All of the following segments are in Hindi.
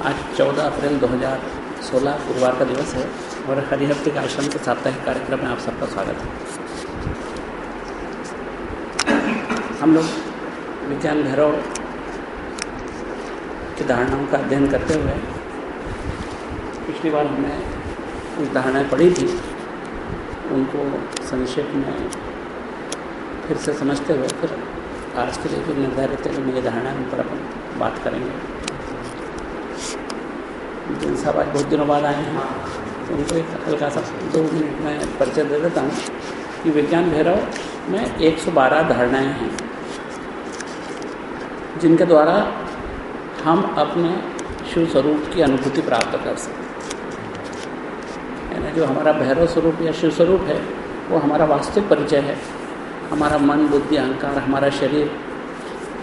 आज 14 अप्रैल 2016 गुरुवार का दिवस है और हरिहर के आश्रम के साप्ताहिक कार्यक्रम में आप सबका स्वागत है। हम लोग विज्ञान भैरव की धारणाओं का अध्ययन करते हुए पिछली बार हमने कुछ धारणाएँ पढ़ी थी, उनको संक्षेप में फिर से समझते हुए फिर आज के लिए जो निर्धारित है मेरी धारणा है उन पर अपन बात करेंगे। साहब आज बहुत दिनों बाद आए हैं। तो उनको एक हल्का सा, दो मिनट में परिचय दे देता हूँ कि विज्ञान भैरव में 112 धारणाएँ हैं, जिनके द्वारा हम अपने शिव स्वरूप की अनुभूति प्राप्त कर सकते यानी जो हमारा भैरव स्वरूप या शिव स्वरूप है, वो हमारा वास्तविक परिचय है। हमारा मन, बुद्धि, अहंकार, हमारा शरीर,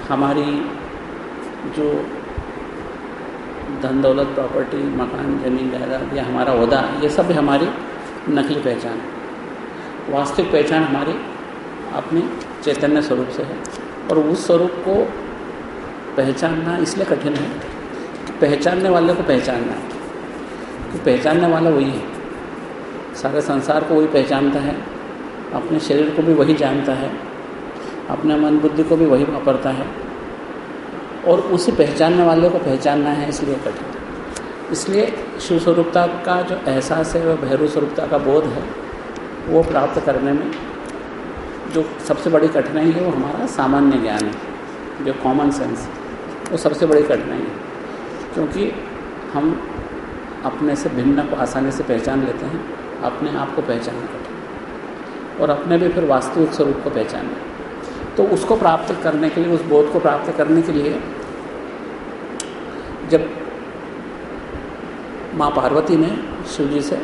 हमारी जो धन दौलत प्रॉपर्टी मकान, ज़मीन, जायदाद, या हमारा अहदा ये सब हमारी नकली पहचान वास्तविक पहचान हमारी अपने चैतन्य स्वरूप से है। और उस स्वरूप को पहचानना इसलिए कठिन है कि पहचानने वाले को पहचानना है। कि पहचानने वाला वही है। सारे संसार को वही पहचानता है। अपने शरीर को भी वही जानता है। अपने मन बुद्धि को भी वही वापरता है। और उसे पहचानने वाले को पहचानना है, इसलिए कठिन। इसलिए शिव स्वरूपता का जो एहसास है, वह भैरव स्वरूपता का बोध है, वो प्राप्त करने में जो सबसे बड़ी कठिनाई है, वो हमारा सामान्य ज्ञान है, जो कॉमन सेंस वो सबसे बड़ी कठिनाई है। क्योंकि हम अपने से भिन्न को आसानी से पहचान लेते हैं, अपने आप को पहचानना कठिन और अपने भी फिर वास्तविक स्वरूप को पहचानना तो उसको प्राप्त करने के लिए, उस बोध को प्राप्त करने के लिए जब माँ पार्वती ने शिव जी से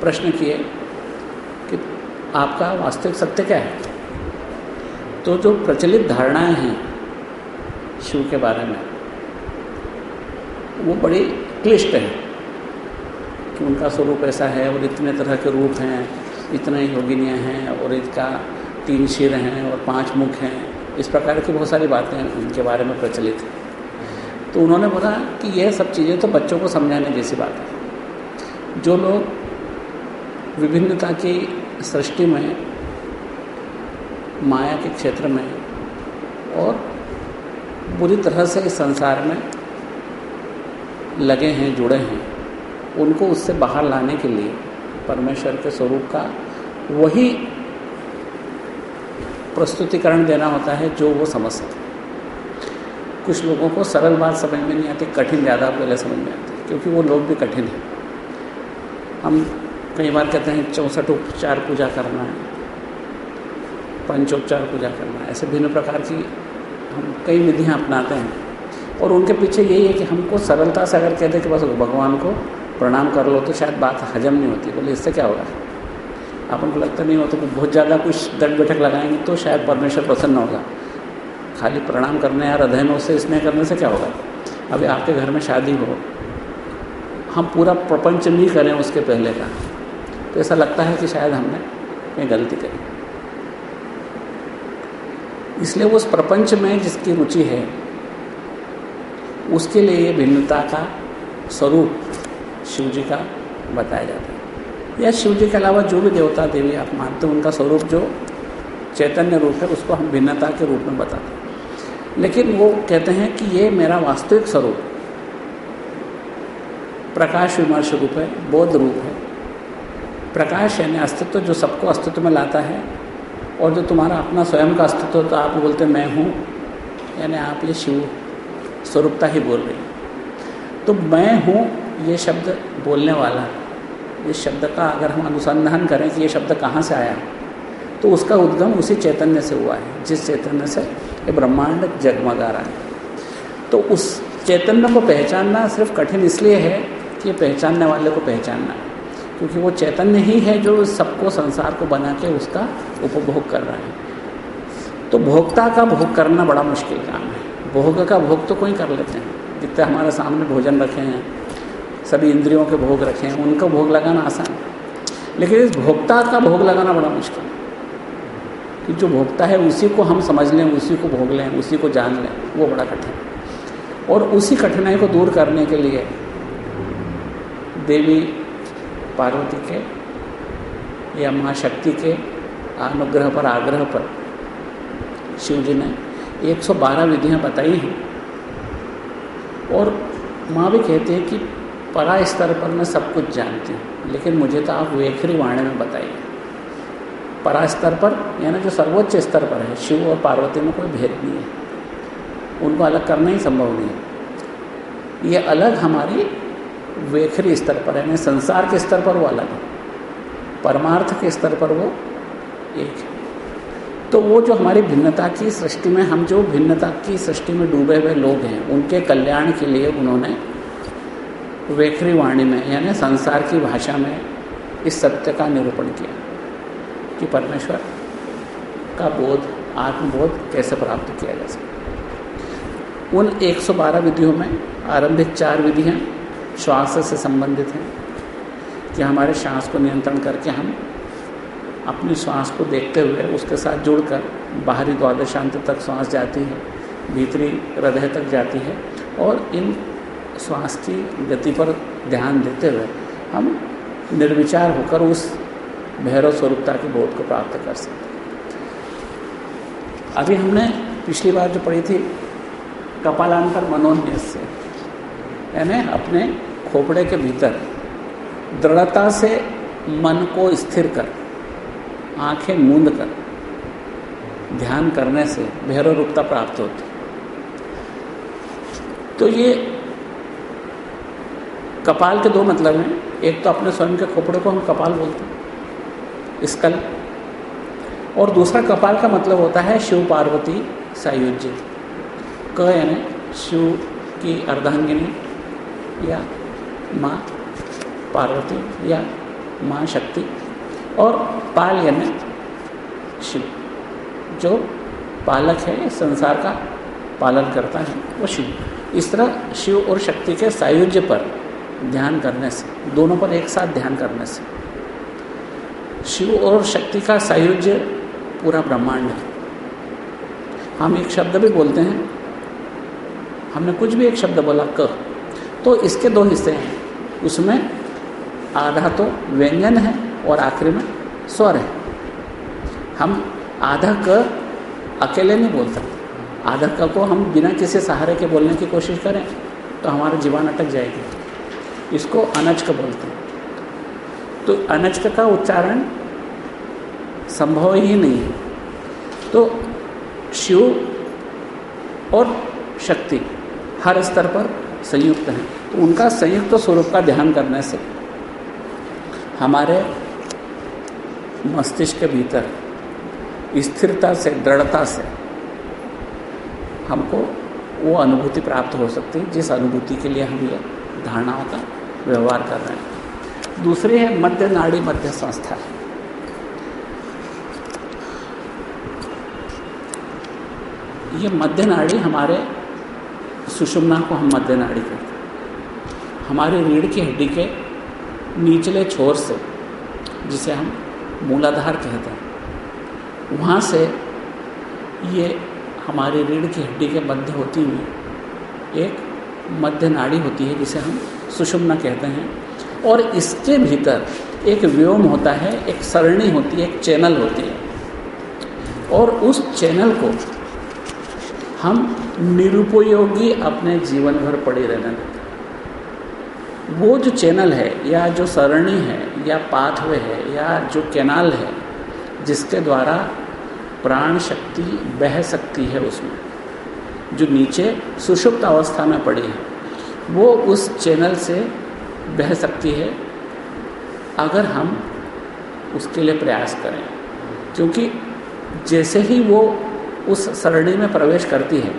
प्रश्न किए कि आपका वास्तविक सत्य क्या है? तो जो प्रचलित धारणाएँ हैं शिव के बारे में, वो बड़ी क्लिष्ट है कि उनका स्वरूप ऐसा है और इतने तरह के रूप हैं, इतने योगिनियाँ हैं और इसका तीन शिर हैं और पाँच मुख हैं। इस प्रकार की बहुत सारी बातें उनके बारे में प्रचलित। हैं तो उन्होंने बोला कि यह सब चीज़ें तो बच्चों को समझाने जैसी बात है। जो लोग विभिन्नता की सृष्टि में, माया के क्षेत्र में और बुरी तरह से इस संसार में लगे हैं, जुड़े हैं, उनको उससे बाहर लाने के लिए परमेश्वर के स्वरूप का वही प्रस्तुतिकरण देना होता है जो वो समझ सके। कुछ लोगों को सरल बात समझ में नहीं आती, कठिन ज़्यादा पहले समझ में आती क्योंकि वो लोग भी कठिन हैं। हम कई बार कहते हैं, चौंसठ उपचार पूजा करना है, पंचोपचार पूजा करना है, ऐसे भिन्न प्रकार की हम कई विधियाँ अपनाते हैं। और उनके पीछे यही है कि हमको सरलता से अगर कहते कि बस भगवान को प्रणाम कर लो तो शायद बात हजम नहीं होती। बोले, इससे क्या होगा? अपन को लगता नहीं होता कि बहुत ज़्यादा कुछ दट बैठक लगाएँगे तो शायद परमेश्वर प्रसन्न होगा। खाली प्रणाम करने या हृदय से, स्नेह करने से क्या होगा? अभी आपके घर में शादी हो, हम पूरा प्रपंच नहीं करें उसके पहले का। तो ऐसा लगता है कि शायद हमने कहीं गलती करी। इसलिए उस प्रपंच में जिसकी रुचि है, उसके लिए ये भिन्नता का स्वरूप शिव जी का बताया जाता है। या शिव जी के अलावा जो भी देवता देवी आप मानते हैं, उनका स्वरूप जो चैतन्य रूप है, उसको हम भिन्नता के रूप में बताते हैं। लेकिन वो कहते हैं कि ये मेरा वास्तविक स्वरूप, प्रकाश विमर्श रूप है बौद्ध रूप है। प्रकाश यानी अस्तित्व जो सबको अस्तित्व में लाता है, और जो तुम्हारा अपना स्वयं का अस्तित्व तो आप बोलते मैं हूँ, यानी आप ये शिव स्वरूपता ही बोल रही तो मैं हूँ, ये शब्द बोलने वाला इस शब्द का अगर हम अनुसंधान करें कि ये शब्द कहाँ से आया तो उसका उद्गम उसी चैतन्य से हुआ है, जिस चैतन्य से ये ब्रह्मांड जगमगा रहा है। तो उस चैतन्य को पहचानना सिर्फ़ कठिन इसलिए है कि ये पहचानने वाले को पहचानना क्योंकि वो चैतन्य ही है जो सबको संसार को बना के उसका उपभोग कर रहा है। तो भोक्ता का भोग करना बड़ा मुश्किल काम है। भोग का भोग तो कोई कर लेते हैं। जितने हमारे सामने भोजन रखे हैं, सभी इंद्रियों के भोग रखे हैं, उनका भोग लगाना आसान है। लेकिन इस भोक्ता का भोग लगाना बड़ा मुश्किल है। कि जो भोगता है उसी को हम समझ लें, उसी को भोग लें, उसी को जान लें, वो बड़ा कठिन और उसी कठिनाई को दूर करने के लिए देवी पार्वती के या महाशक्ति के अनुग्रह पर, आग्रह पर शिव जी ने 112 विधियाँ बताई हैं। और माँ भी कहती है कि परा स्तर पर मैं सब कुछ जानती हूँ, लेकिन मुझे तो आप वेखरी वाणी में बताइए। परा स्तर पर, यानी जो सर्वोच्च स्तर पर है, शिव और पार्वती में कोई भेद नहीं है। उनको अलग करना ही संभव नहीं है। ये अलग हमारी वेखरी स्तर पर यानी संसार के स्तर पर वो अलग है। परमार्थ के स्तर पर वो एक है। तो वो जो हमारी भिन्नता की सृष्टि में, हम जो भिन्नता की सृष्टि में डूबे हुए लोग हैं, उनके कल्याण के लिए उन्होंने वेखरी वाणी में, यानी संसार की भाषा में इस सत्य का निरूपण किया। कि परमेश्वर का बोध, आत्मबोध कैसे प्राप्त किया जा सकता उन 112 विधियों में आरंभिक चार विधियाँ श्वास से संबंधित हैं, कि हमारे श्वास को नियंत्रण करके हम अपनी श्वास को देखते हुए उसके साथ जुड़कर बाहरी द्वादशांत तक श्वास जाती है, भीतरी हृदय तक जाती है और इन श्वास की गति पर ध्यान देते हुए हम निर्विचार होकर उस भैरव स्वरूपता के बोध को प्राप्त कर सकते अभी हमने पिछली बार जो पढ़ी थी, कपालांतर मनोन्यास से यानी अपने खोपड़े के भीतर दृढ़ता से मन को स्थिर कर, आँखें मूंद कर, ध्यान करने से भैरव रूपता प्राप्त होती तो ये कपाल के दो मतलब हैं। एक तो अपने स्वयं के खोपड़े को हम कपाल बोलते हैं। स्कल और दूसरा कपाल का मतलब होता है शिव पार्वती सायुज्य। क यानी शिव की अर्धांगिनी या माँ पार्वती या माँ शक्ति। और पाल यानी शिव। जो पालक है संसार का पालन करता है, वो शिव। इस तरह शिव और शक्ति के सायुज्य पर ध्यान करने से, दोनों पर एक साथ ध्यान करने से शिव और शक्ति का सायुज्य पूरा ब्रह्मांड है। हम एक शब्द भी बोलते हैं। हमने कुछ भी एक शब्द बोला क। तो इसके दो हिस्से हैं। उसमें आधा तो व्यंजन है और आखिरी में स्वर है। हम आधा क अकेले नहीं बोल सकते। आधा क को हम बिना किसी सहारे के बोलने की कोशिश करें तो हमारा जीवन अटक जाएगी। इसको अनज का बोलते हैं। तो अनच का उच्चारण संभव ही नहीं है। तो शिव और शक्ति हर स्तर पर संयुक्त हैं। तो उनका संयुक्त स्वरूप का ध्यान करने से हमारे मस्तिष्क के भीतर स्थिरता से, दृढ़ता से हमको वो अनुभूति प्राप्त हो सकती है, जिस अनुभूति के लिए हम ये धारणाओं का व्यवहार कर रहे हैं। दूसरी है मध्य नाड़ी मध्य संस्था। ये मध्य नाड़ी हमारे सुषुम्ना को हम मध्य नाड़ी कहते हैं। हमारे रीढ़ की हड्डी के निचले छोर से, जिसे हम मूलाधार कहते हैं, वहाँ से ये हमारी रीढ़ की हड्डी के मध्य होती हुई एक मध्य नाड़ी होती है, जिसे हम सुषुम्ना कहते हैं। और इसके भीतर एक व्योम होता है, एक सरणी होती है, एक चैनल होती है। और उस चैनल को हम निरुपयोगी अपने जीवन भर पड़े रहने देते वो जो चैनल है, या जो सरणी है, या पाथवे है, या जो कैनाल है, जिसके द्वारा प्राण शक्ति बह सकती है उसमें, जो नीचे सुषुप्त अवस्था में पड़ी है, वो उस चैनल से बह सकती है अगर हम उसके लिए प्रयास करें। क्योंकि जैसे ही वो उस सरणी में प्रवेश करती है,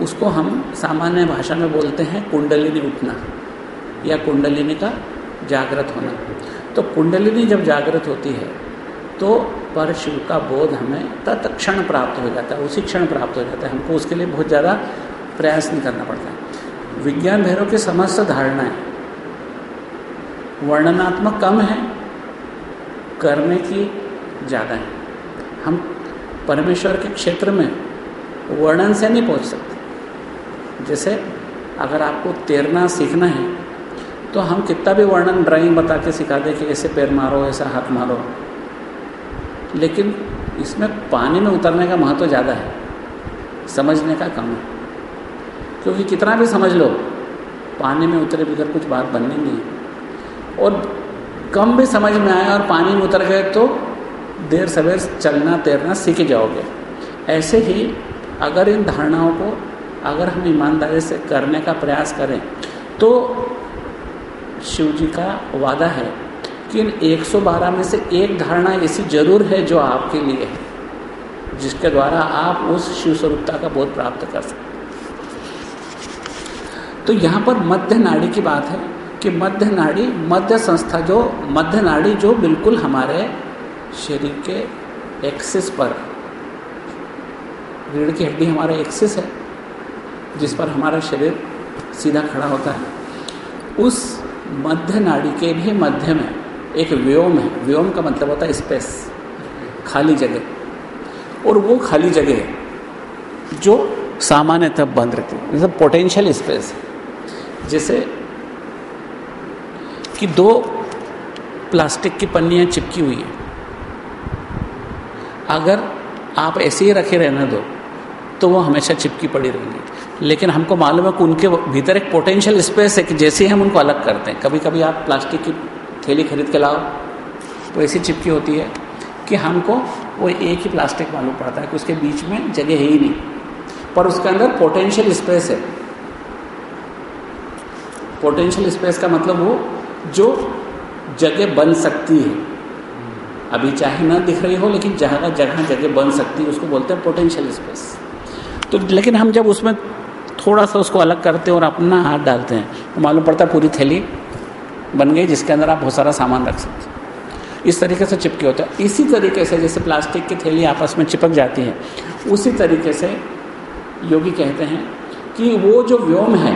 उसको हम सामान्य भाषा में बोलते हैं कुंडलिनी उठना या कुंडलिनी का जागृत होना। तो कुंडलिनी जब जागृत होती है तो पर शिव का बोध हमें तत्क्षण प्राप्त हो जाता है, उसी क्षण प्राप्त हो जाता है। हमको उसके लिए बहुत ज़्यादा प्रयास नहीं करना पड़ता। विज्ञान भैरव के समस्त धारणाएँ वर्णनात्मक कम है, करने की ज़्यादा है। हम परमेश्वर के क्षेत्र में वर्णन से नहीं पहुँच सकते। जैसे अगर आपको तैरना सीखना है तो हम कितना भी वर्णन ड्राइंग बता के सिखा दें कि ऐसे पैर मारो, ऐसा हाथ मारो। लेकिन इसमें पानी में उतरने का महत्व ज़्यादा है, समझने का कम है। क्योंकि कितना भी समझ लो, पानी में उतरे बगैर कुछ बात बननी नहीं और कम भी समझ में आए और पानी में उतर गए तो देर सवेर चलना, तैरना सीख जाओगे। ऐसे ही अगर इन धारणाओं को अगर हम ईमानदारी से करने का प्रयास करें तो शिव जी का वादा है कि इन 112 में से एक धारणा ऐसी ज़रूर है जो आपके लिए है, जिसके द्वारा आप उस शिव स्वरूपता का बोध प्राप्त कर सकते तो यहाँ पर मध्य नाड़ी की बात है कि मध्य नाड़ी, मध्य संस्था जो, मध्य नाड़ी जो बिल्कुल हमारे शरीर के एक्सिस पर रीढ़ की हड्डी हमारा एक्सिस है, जिस पर हमारा शरीर सीधा खड़ा होता है। उस मध्य नाड़ी के भी मध्य में एक व्योम है। व्योम का मतलब होता है स्पेस खाली जगह। और वो खाली जगह जो सामान्यतः बंद रहती है। मतलब पोटेंशियल स्पेस जैसे कि दो प्लास्टिक की पन्नियाँ चिपकी हुई हैं। अगर आप ऐसे ही रखे रहने दो तो वो हमेशा चिपकी पड़ी रहेंगी। लेकिन हमको मालूम है कि उनके भीतर एक पोटेंशियल स्पेस है कि जैसे ही हम उनको अलग करते हैं। कभी कभी आप प्लास्टिक की थैली खरीद के लाओ तो ऐसी चिपकी होती है कि हमको वो एक ही प्लास्टिक मालूम पड़ता है कि उसके बीच में जगह है ही नहीं। पर उसके अंदर पोटेंशियल स्पेस है। पोटेंशियल स्पेस का मतलब वो जो जगह बन सकती है। अभी चाहे ना दिख रही हो, लेकिन जहाँ जगह जगह बन सकती है, उसको बोलते हैं पोटेंशियल स्पेस तो लेकिन हम जब उसमें थोड़ा सा उसको अलग करते हैं और अपना हाथ डालते हैं तो मालूम पड़ता है पूरी थैली बन गई जिसके अंदर आप बहुत सारा सामान रख सकते हैं। इस तरीके से चिपके होते हैं। इसी तरीके से जैसे प्लास्टिक की थैली आपस में चिपक जाती है, उसी तरीके से योगी कहते हैं कि वो जो व्योम है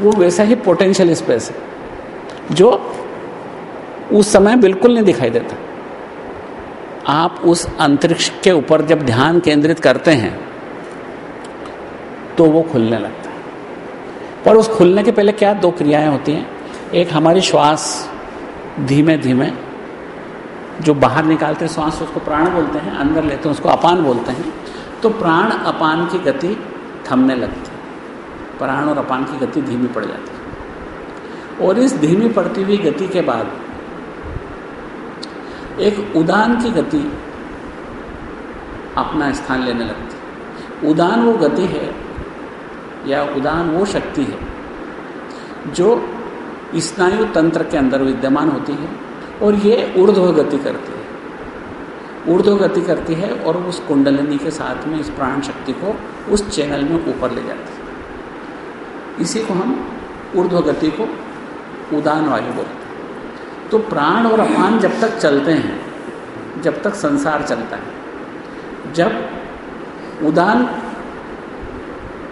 वो वैसा ही पोटेंशियल स्पेस है जो उस समय बिल्कुल नहीं दिखाई देता। आप उस अंतरिक्ष के ऊपर जब ध्यान केंद्रित करते हैं तो वो खुलने लगता है। पर उस खुलने के पहले क्या दो क्रियाएँ होती हैं? एक हमारी श्वास धीमे धीमे जो बाहर निकालते हैं, श्वास उसको प्राण बोलते हैं, अंदर लेते हैं, उसको अपान बोलते हैं तो प्राण अपान की गति थमने लगती है। प्राण और अपान की गति धीमी पड़ जाती है। और इस धीमी पड़ती हुई गति के बाद एक उदान की गति अपना स्थान लेने लगती है। उदान वो गति है या उदान वो शक्ति है जो स्नायु तंत्र के अंदर विद्यमान होती है और ये ऊर्ध्व गति करती है। ऊर्ध्व गति करती है और उस कुंडलिनी के साथ में इस प्राण शक्ति को उस चैनल में ऊपर ले जाती है। इसी को हम ऊर्ध्व गति को उदान वायु बोलते हैं। तो प्राण और अपान जब तक चलते हैं, जब तक संसार चलता है, जब उदान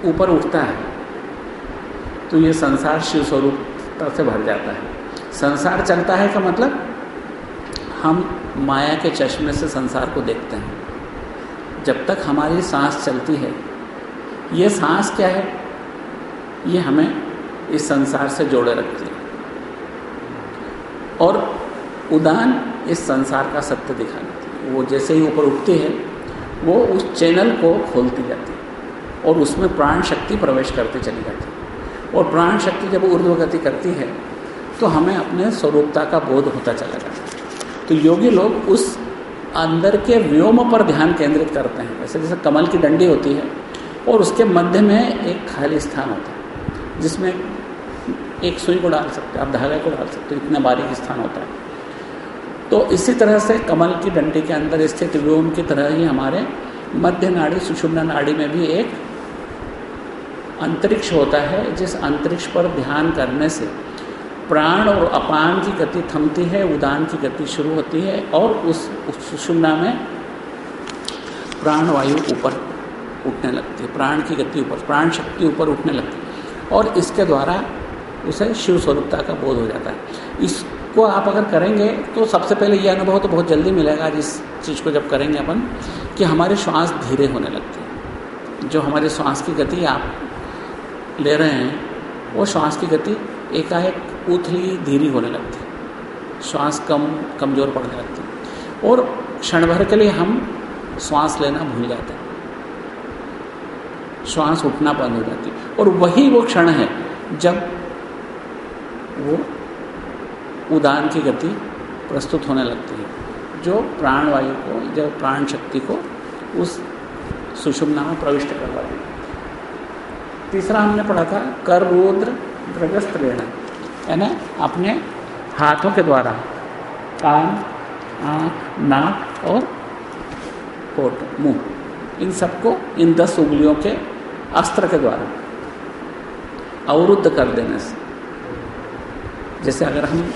ऊपर उठता है तो ये संसार शिव स्वरूप से भर जाता है। संसार चलता है का मतलब हम माया के चश्मे से संसार को देखते हैं। जब तक हमारी सांस चलती है ये सांस क्या है? ये हमें इस संसार से जोड़े रखती है। और उदान इस संसार का सत्य दिखा देती है वो जैसे ही ऊपर उठती है, वो उस चैनल को खोलती जाती है और उसमें प्राण शक्ति प्रवेश करते चली जाती है। और प्राण शक्ति जब ऊर्ध्वगति करती है तो हमें अपने स्वरूपता का बोध होता चला जाता है। तो योगी लोग उस अंदर के व्योम पर ध्यान केंद्रित करते हैं। वैसे जैसे कमल की डंडी होती है और उसके मध्य में एक खाली स्थान होता है। जिसमें एक सुई को डाल सकते हैं आप धागे को डाल सकते हो इतना बारीक स्थान होता है। तो इसी तरह से कमल की डंडी के अंदर स्थित व्योम की तरह ही हमारे मध्य नाड़ी सुषुम्ना नाड़ी में भी एक अंतरिक्ष होता है जिस अंतरिक्ष पर ध्यान करने से प्राण और अपान की गति थमती है उदान की गति शुरू होती है और उस, उस सुषुम्ना में प्राण वायु ऊपर उठने लगती है प्राण की गति ऊपर प्राण शक्ति ऊपर उठने लगती है। और इसके द्वारा उसे शिव स्वरूपता का बोध हो जाता है। इसको आप अगर करेंगे तो सबसे पहले ये अनुभव तो बहुत जल्दी मिलेगा जिस चीज़ को जब करेंगे अपन, कि हमारे श्वास धीरे होने लगते हैं। जो हमारे श्वास की गति आप ले रहे हैं, वो श्वास की गति एकाएक उथली धीरी होने लगती है। श्वास कम, कमज़ोर पड़ने लगती है। और क्षण भर के लिए हम श्वास लेना भूल जाते हैं। श्वास उठना बंद हो जाती है। और वही वो क्षण है जब वो उदान की गति प्रस्तुत होने लगती है। जो प्राणवायु को जब प्राण शक्ति को उस सुषुम्ना में प्रविष्ट करवाती है। तीसरा हमने पढ़ा था कर रुद्र द्रगस्त्रेण यानी अपने हाथों के द्वारा कान, आँख, नाक और होठ मुँह, इन सबको इन दस उंगलियों के अस्त्र के द्वारा। अवरुद्ध कर देने से। जैसे अगर हम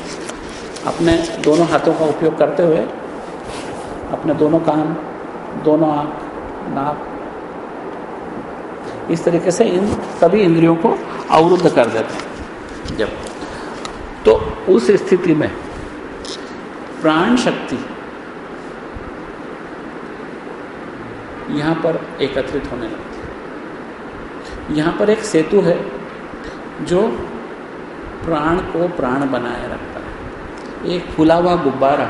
अपने दोनों हाथों का उपयोग करते हुए अपने दोनों कान, दोनों आँख, नाक, इस तरीके से इन सभी इंद्रियों को अवरुद्ध कर देते हैं। जब तो उस स्थिति में प्राण शक्ति यहाँ पर एकत्रित होने लगती यहाँ पर एक सेतु है जो प्राण को प्राण बनाए रखता है। एक फूला हुआ गुब्बारा।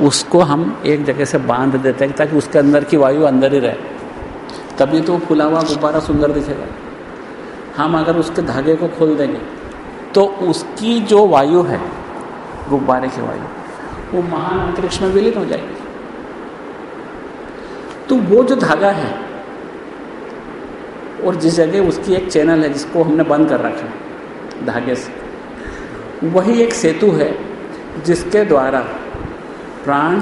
उसको हम एक जगह से बाँध देते हैं ताकि उसके अंदर की वायु अंदर ही रहे। तभी तो फूला हुआ गुब्बारा सुंदर दिखेगा। हम अगर उसके धागे को खोल देंगे तो उसकी जो वायु है, गुब्बारे की वायु, वो महान अंतरिक्ष में विलीन हो जाएगी। तो वो जो धागा है और जिस जगह उसकी एक चैनल है जिसको हमने बंद कर रखा है, धागे से। वही एक सेतु है जिसके द्वारा प्राण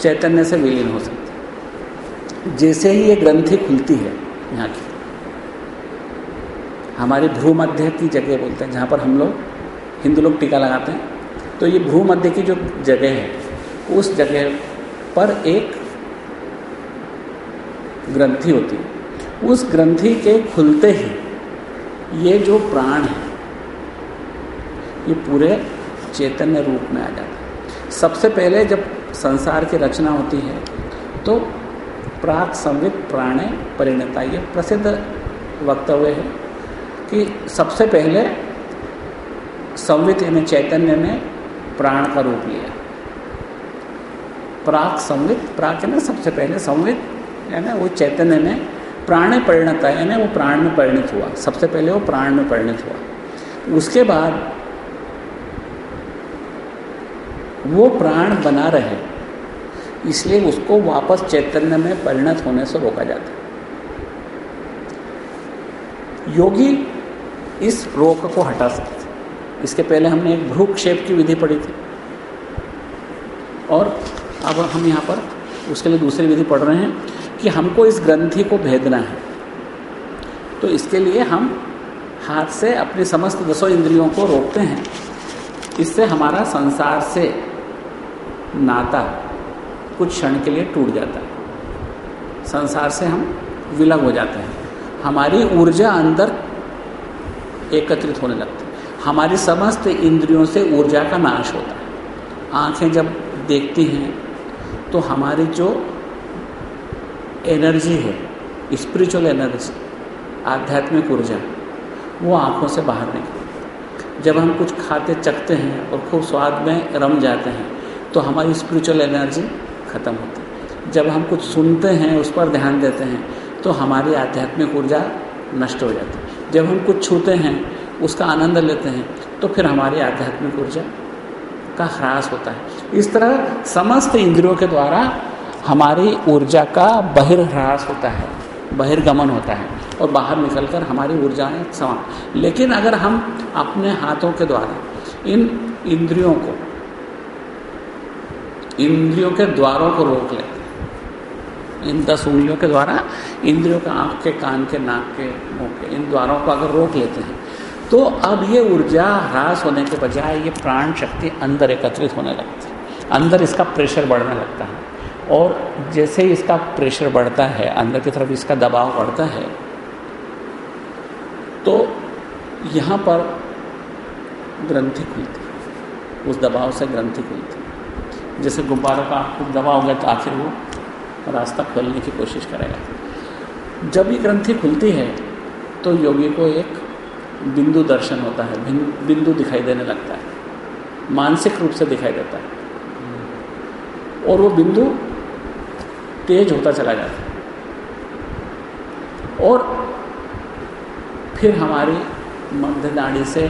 चैतन्य से विलीन हो सकते जैसे ही ये ग्रंथि खुलती है यहाँ की, हमारी भ्रू मध्य की जगह बोलते हैं, जहाँ पर हम लोग, हिंदू लोग टीका लगाते हैं तो ये भ्रू मध्य की जो जगह है, उस जगह पर एक ग्रंथि होती है। उस ग्रंथि के खुलते ही ये जो प्राण है, ये पूरे चैतन्य रूप में आ जाता है। सबसे पहले जब संसार की रचना होती है तो प्राक संवित प्राणे परिणता ये प्रसिद्ध वक्तव्य है कि सबसे पहले संवित यानी चैतन्य ने प्राण का रूप लिया। प्राक संवित, प्राक है ना सबसे पहले संवित, यानी वो चैतन्य ने प्राण में परिणत है यानी वो प्राण में परिणत हुआ। सबसे पहले वो प्राण में परिणत हुआ। उसके बाद वो प्राण बना रहे, इसलिए उसको वापस चैतन्य में परिणत होने से रोका जाता है। योगी इस रोक को हटा सकते इसके पहले हमने एक भ्रूक्षेप की विधि पढ़ी थी। और अब हम यहाँ पर उसके लिए दूसरी विधि पढ़ रहे हैं। कि हमको इस ग्रंथि को भेदना है। तो इसके लिए हम हाथ से अपनी समस्त दसों इंद्रियों को रोकते हैं। इससे हमारा संसार से नाता कुछ क्षण के लिए टूट जाता है। संसार से हम विलग हो जाते हैं। हमारी ऊर्जा अंदर एकत्रित होने लगती है। हमारी समस्त इंद्रियों से ऊर्जा का नाश होता है। आँखें जब देखती हैं तो हमारी जो एनर्जी है स्पिरिचुअल एनर्जी, आध्यात्मिक ऊर्जा, वो आँखों से बाहर निकलती जब हम कुछ खाते चखते हैं और खूब स्वाद में रम जाते हैं तो हमारी स्पिरिचुअल एनर्जी ख़त्म होती है। जब हम कुछ सुनते हैं, उस पर ध्यान देते हैं तो हमारी आध्यात्मिक ऊर्जा नष्ट हो जाती है। जब हम कुछ छूते हैं, उसका आनंद लेते हैं तो फिर हमारी आध्यात्मिक ऊर्जा का ह्रास होता है। इस तरह समस्त इंद्रियों के द्वारा हमारी ऊर्जा का बहिर्ह्रास होता है, बहिर्गमन होता है और बाहर निकलकर हमारी ऊर्जाएँ समान। लेकिन अगर हम अपने हाथों के द्वारा, इन इंद्रियों को, इंद्रियों के द्वारों को रोक हैं इन दस उंगलियों के द्वारा, इंद्रियों के आँख के, कान के, नाक के, मुँह के, इन द्वारों को अगर रोक लेते हैं तो अब ये ऊर्जा ह्रास होने के बजाय ये प्राण शक्ति अंदर एकत्रित होने लगती है। अंदर इसका प्रेशर बढ़ने लगता है। और जैसे ही इसका प्रेशर बढ़ता है, अंदर की तरफ़ इसका दबाव बढ़ता है तो यहाँ पर ग्रंथि खुलती है उस दबाव से ग्रंथि खुलती है जैसे गुब्बारों का खूब दबाव हो गया तो आखिर वो रास्ता खोलने की कोशिश करेगा। जब ये ग्रंथि खुलती है तो योगी को एक बिंदु दर्शन होता है बिंदु दिखाई देने लगता है। मानसिक रूप से दिखाई देता है। और वो बिंदु तेज होता चला जाता है। और फिर हमारी मध्य दाढ़ी से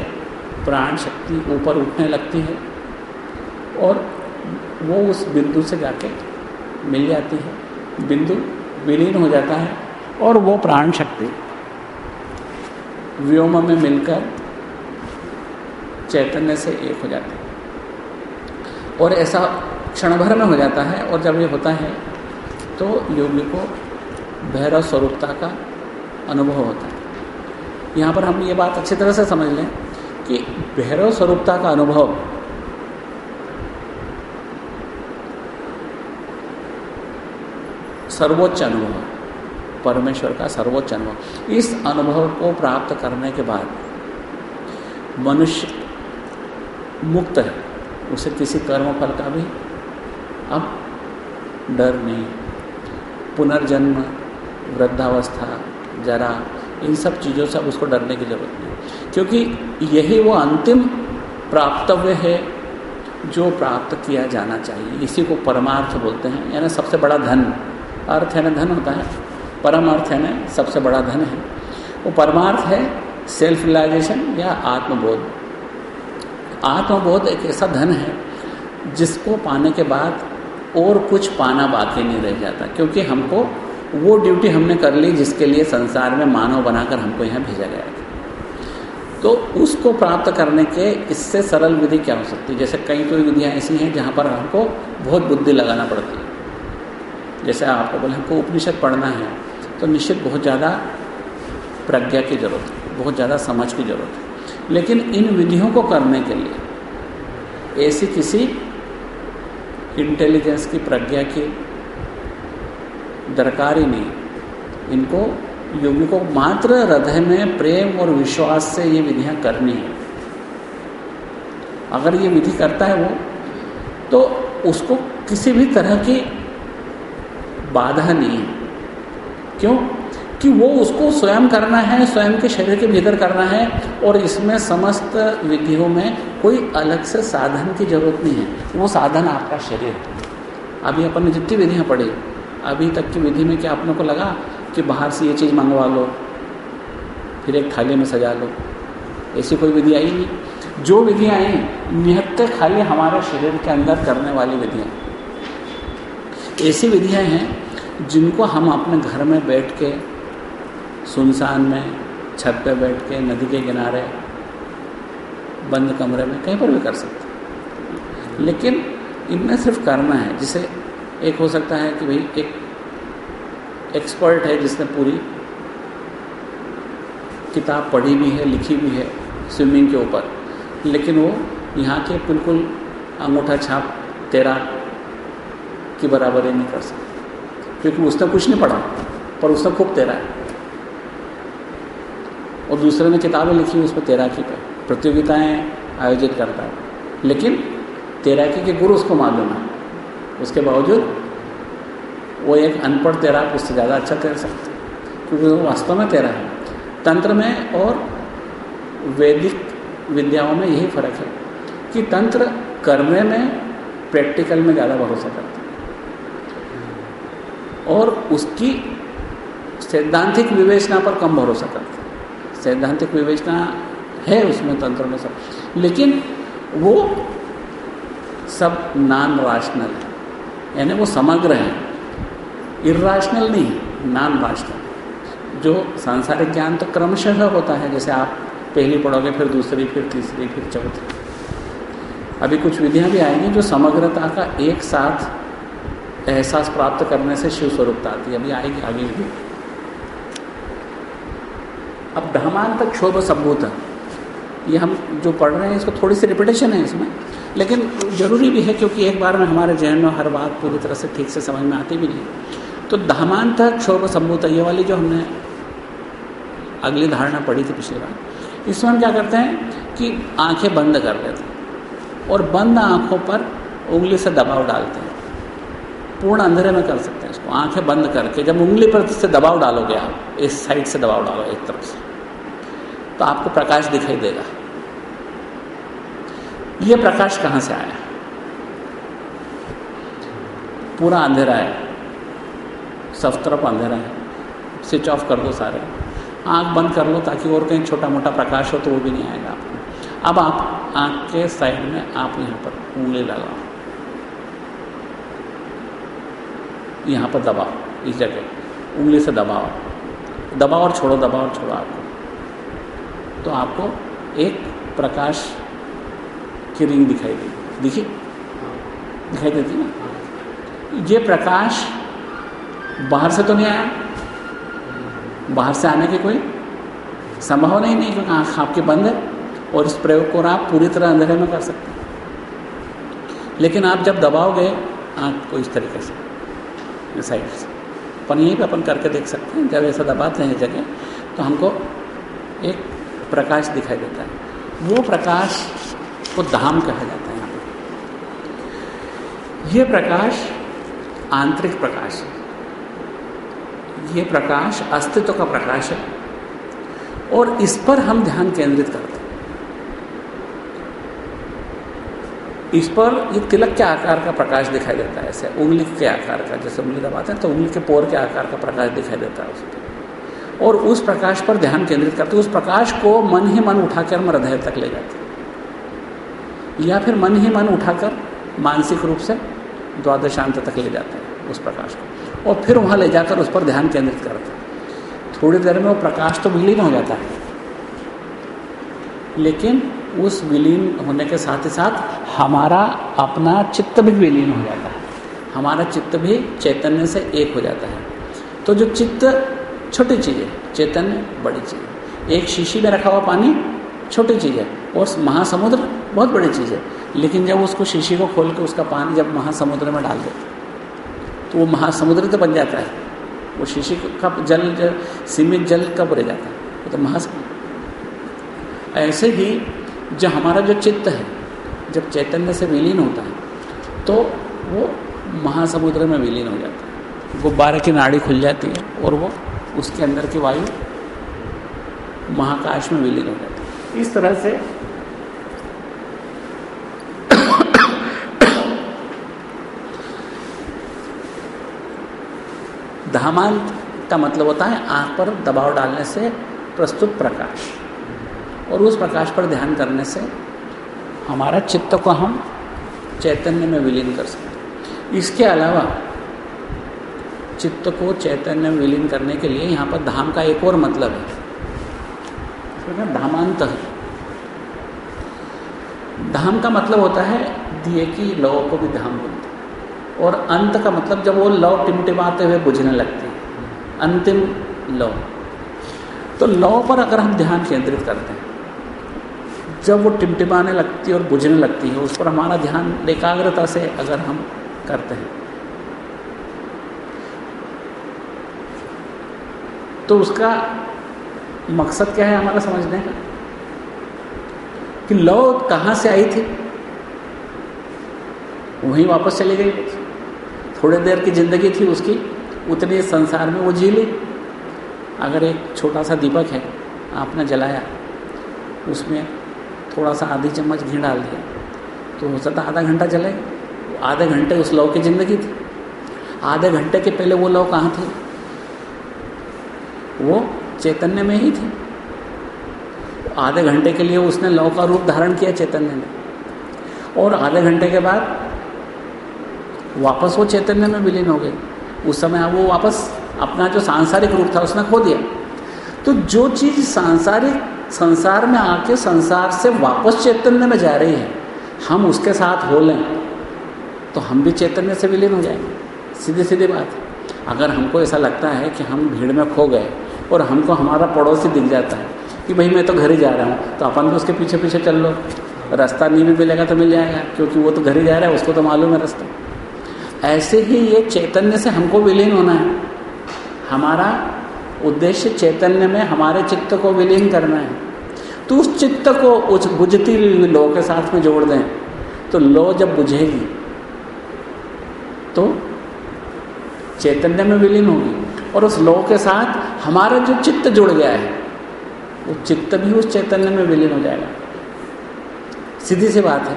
प्राण शक्ति ऊपर उठने लगती है और वो उस बिंदु से जाके मिल जाती है। बिंदु विलीन हो जाता है और वो प्राण शक्ति व्योम में मिलकर चैतन्य से एक हो जाती है। और ऐसा क्षण भर में हो जाता है और जब ये होता है तो योगी को भैरव स्वरूपता का अनुभव होता है। यहाँ पर हम ये बात अच्छी तरह से समझ लें कि भैरव स्वरूपता का अनुभव सर्वोच्च अनुभव, परमेश्वर का सर्वोच्च अनुभव। इस अनुभव को प्राप्त करने के बाद मनुष्य मुक्त है। उसे किसी कर्म फल का भी अब डर नहीं। पुनर्जन्म, वृद्धावस्था, जरा, इन सब चीज़ों से अब उसको डरने की ज़रूरत नहीं। क्योंकि यही वो अंतिम प्राप्तव्य है जो प्राप्त किया जाना चाहिए। इसी को परमार्थ बोलते हैं। यानी सबसे बड़ा धन, अर्थ है ना धन होता है। परम अर्थ है ना सबसे बड़ा धन है। वो परमार्थ है सेल्फ रिलाइजेशन या आत्मबोध। आत्मबोध एक ऐसा धन है जिसको पाने के बाद और कुछ पाना बाकी नहीं रह जाता, क्योंकि हमको वो ड्यूटी हमने कर ली जिसके लिए संसार में मानव बनाकर हमको यहाँ भेजा गया था। तो उसको प्राप्त करने के इससे सरल विधि क्या हो सकती है? जैसे कई तो विधियाँ ऐसी हैं जहाँ पर हमको बहुत बुद्धि लगाना पड़ती है। जैसे आपको बोले, हमको उपनिषद पढ़ना है तो निश्चित बहुत ज़्यादा प्रज्ञा की ज़रूरत है, बहुत ज़्यादा समझ की ज़रूरत है। लेकिन इन विधियों को करने के लिए ऐसी किसी इंटेलिजेंस की प्रज्ञा की दरकार ही नहीं। इनको योगी को मात्र हृदय में प्रेम और विश्वास से ये विधियाँ करनी है। अगर ये विधि करता है वो तो उसको किसी भी तरह की बाधा नहीं है। क्यों? कि वो उसको स्वयं करना है, स्वयं के शरीर के भीतर करना है और इसमें समस्त विधियों में कोई अलग से साधन की ज़रूरत नहीं है। वो साधन आपका शरीर अभी अपन ने जितनी विधियाँ पढ़ी, अभी तक की विधि में क्या अपने को लगा कि बाहर से ये चीज़ मंगवा लो, फिर एक थाली में सजा लो? ऐसी कोई विधि आई नहीं। जो विधियाँ आई निहत्ते खाली हमारे शरीर के अंदर करने वाली विधियाँ। ऐसी विधियाँ हैं जिनको हम अपने घर में बैठ के सुनसान में, छत पे बैठ के, नदी के किनारे, बंद कमरे में कहीं पर भी कर सकते लेकिन इनमें सिर्फ़ करना है, जिसे एक हो सकता है कि भाई एक एक्सपर्ट है जिसने पूरी किताब पढ़ी भी है, लिखी भी है स्विमिंग के ऊपर। लेकिन वो यहाँ के बिल्कुल अंगूठा छाप, तेरा की बराबरी नहीं कर सकता। क्योंकि उसने कुछ नहीं पढ़ा, पर उसने खूब तेरा है। और दूसरे ने किताबें लिखी हुई उस पर तैराकी पर प्रतियोगिताएँ आयोजित करता है। लेकिन तैराकी के गुरु उसको मालूम है। उसके बावजूद वो एक अनपढ़ तैराक उससे ज़्यादा अच्छा तैर सकता है, क्योंकि वो वास्तव में तैरा है। तंत्र में और वैदिक विद्याओं में यही फ़र्क है कि तंत्र करने में, प्रैक्टिकल में ज़्यादा भरोसा करता है। और उसकी सैद्धांतिक विवेचना पर कम भरोसा करता है। सैद्धांतिक विवेचना है उसमें तंत्र में सब। लेकिन वो सब नॉन राशनल है। यानी वो समग्र है। इराशनल नहीं नॉन राशनल जो सांसारिक ज्ञान तो क्रमशः होता है, जैसे आप पहली पढ़ोगे, फिर दूसरी, फिर तीसरी, फिर चौथी। अभी कुछ विधियाँ भी आएँगी जो समग्रता का एक साथ एहसास प्राप्त करने से शिव स्वरूपता आती है। अभी आएगी आगे भी अब धर्मांत क्षोभ सम्भूत ये हम जो पढ़ रहे हैं, इसको थोड़ी सी रिपीटेशन है इसमें। लेकिन ज़रूरी भी है क्योंकि एक बार में हमारे जहन में हर बात पूरी तरह से ठीक से समझ में आती भी नहीं। तो धामांत क्षोभ संभूत ये वाली जो हमने अगली धारणा पढ़ी थी पिछली बार। इसमें हम क्या करते हैं कि आँखें बंद कर लेते हैं और बंद आँखों पर उंगली से दबाव डालते हैं। पूर्ण अंधेरे में कर सकते हैं इसको। आँखें बंद करके जब उंगली पर से दबाव डालोगे आप, इस साइड से दबाव डालो, एक तरफ़ से तो आपको प्रकाश दिखाई देगा। ये प्रकाश कहाँ से आया? पूरा अंधेरा है। सब तरफ़ अंधेरा है। स्विच ऑफ़ कर दो सारे। आँख बंद कर लो ताकि और कहीं छोटा मोटा प्रकाश हो तो वो भी नहीं आएगा आपको। अब आप आँख के साइड में आप यहाँ पर उंगली लगाओ। यहाँ पर दबाओ इस जगह, उंगली से दबाओ दबाओ और छोड़ो दबाओ और छोड़ो आपको। तो आपको एक प्रकाश की रिंग दिखाई देगी। देखिए, दिखाई देती ना? ये प्रकाश बाहर से तो नहीं आया? बाहर से आने की कोई संभावना ही नहीं, क्योंकि आँख आपकी बंद है और इस प्रयोग को आप पूरी तरह अंधेरे में कर सकते हैं। लेकिन आप जब दबाओगे, आँख को इस तरीके से साइड से अपन यहीं पर अपन करके देख सकते हैं, जब ऐसा दबाते हैं जगह तो हमको एक प्रकाश दिखाई देता है। वो प्रकाश को धाम कहा जाता है यहाँ पर ये प्रकाश आंतरिक प्रकाश है। ये प्रकाश अस्तित्व का प्रकाश है। और इस पर हम ध्यान केंद्रित करते हैं। इस पर ये तिलक के आकार का प्रकाश दिखाई देता है, ऐसे उंगली के आकार का, जैसे उंगली दबाते हैं तो उंगली के पोर के आकार का प्रकाश दिखाई देता है उस पर। और उस प्रकाश पर ध्यान केंद्रित करते उस प्रकाश को मन ही मन उठाकर हम हृदय तक ले जाते या फिर मन ही मन उठाकर मानसिक रूप से द्वादशांत तक ले जाते हैं उस प्रकाश को। और फिर वहाँ ले जाकर उस पर ध्यान केंद्रित करते हैं। थोड़ी देर में वो प्रकाश तो विलीन हो जाता है। लेकिन उस विलीन होने के साथ ही साथ हमारा अपना चित्त भी विलीन हो जाता है। हमारा चित्त भी चैतन्य से एक हो जाता है। तो जो चित्त छोटी चीज़ है, चैतन्य बड़ी चीज़ है। एक शीशी में रखा हुआ पानी छोटी चीज़ है, और महासमुद्र बहुत बड़ी चीज़ है। लेकिन जब उसको शीशी को खोल के उसका पानी जब महासमुद्र में डाल देते तो वो महासमुद्र तो बन जाता है। वो शीशी का जल सीमित जल कब रह जाता है? वो तो महासमुद्र। ऐसे ही जो हमारा जो चित्त है, जब चैतन्य से विलीन होता है तो वो महासमुद्र में विलीन हो जाता है। गुब्बारे की नाड़ी खुल जाती है और वो उसके अंदर की वायु महाकाश में विलीन हो जाती है। इस तरह से धामांत का मतलब होता है आँख पर दबाव डालने से प्रस्तुत प्रकाश। और उस प्रकाश पर ध्यान करने से हमारा चित्त को हम चैतन्य में विलीन कर सकते इसके अलावा चित्त को चैतन्य में विलीन करने के लिए यहाँ पर धाम का एक और मतलब है। धामांत है धाम का मतलब होता है दिए की लौ को भी धाम बोलते और अंत का मतलब जब वो लव टिमटिमाते हुए बुझने लगती है। अंतिम लव तो लव पर अगर हम ध्यान केंद्रित करते हैं जब वो टिमटिमाने लगती है और बुझने लगती है, उस पर हमारा ध्यान एकाग्रता से अगर हम करते हैं तो उसका मकसद क्या है हमारा समझने का? कि लव कहाँ से आई थी? वहीं वापस चली गई। थोड़ी देर की ज़िंदगी थी उसकी, उतने संसार में वो जी ली। अगर एक छोटा सा दीपक है, आपने जलाया, उसमें थोड़ा सा आधी चम्मच घी डाल दिया। तो हो सकता आधा घंटा चले। आधे घंटे उस लव की ज़िंदगी थी। आधे घंटे के पहले वो लव कहाँ थे? वो चैतन्य में ही थे। आधे घंटे के लिए उसने लव का रूप धारण किया चैतन्य ने और आधे घंटे के बाद वापस वो चैतन्य में विलीन हो गए उस समय वो वापस अपना जो सांसारिक रूप था उसने खो दिया। तो जो चीज़ सांसारिक संसार में आके संसार से वापस चैतन्य में जा रही है। हम उसके साथ हो लें तो हम भी चैतन्य से विलीन हो जाएँगे। सीधी सीधी बात। अगर हमको ऐसा लगता है कि हम भीड़ में खो गए और हमको हमारा पड़ोसी दिख जाता है कि भाई मैं तो घर ही जा रहा हूँ तो अपन भी उसके पीछे पीछे चल लो। रास्ता नहीं भी मिलेगा तो मिल जाएगा, क्योंकि वो तो घर ही जा रहा है, उसको तो मालूम है रास्ता। ऐसे ही ये चैतन्य से हमको विलीन होना है। हमारा उद्देश्य चैतन्य में हमारे चित्त को विलीन करना है। तो उस चित्त को उस बुझती हुई लो के साथ में जोड़ दें तो लो जब बुझेगी तो चैतन्य में विलीन होगी। और उस लो के साथ हमारा जो चित्त जुड़ गया है, वो चित्त भी उस चैतन्य में विलीन हो जाएगा। सीधी सी बात है।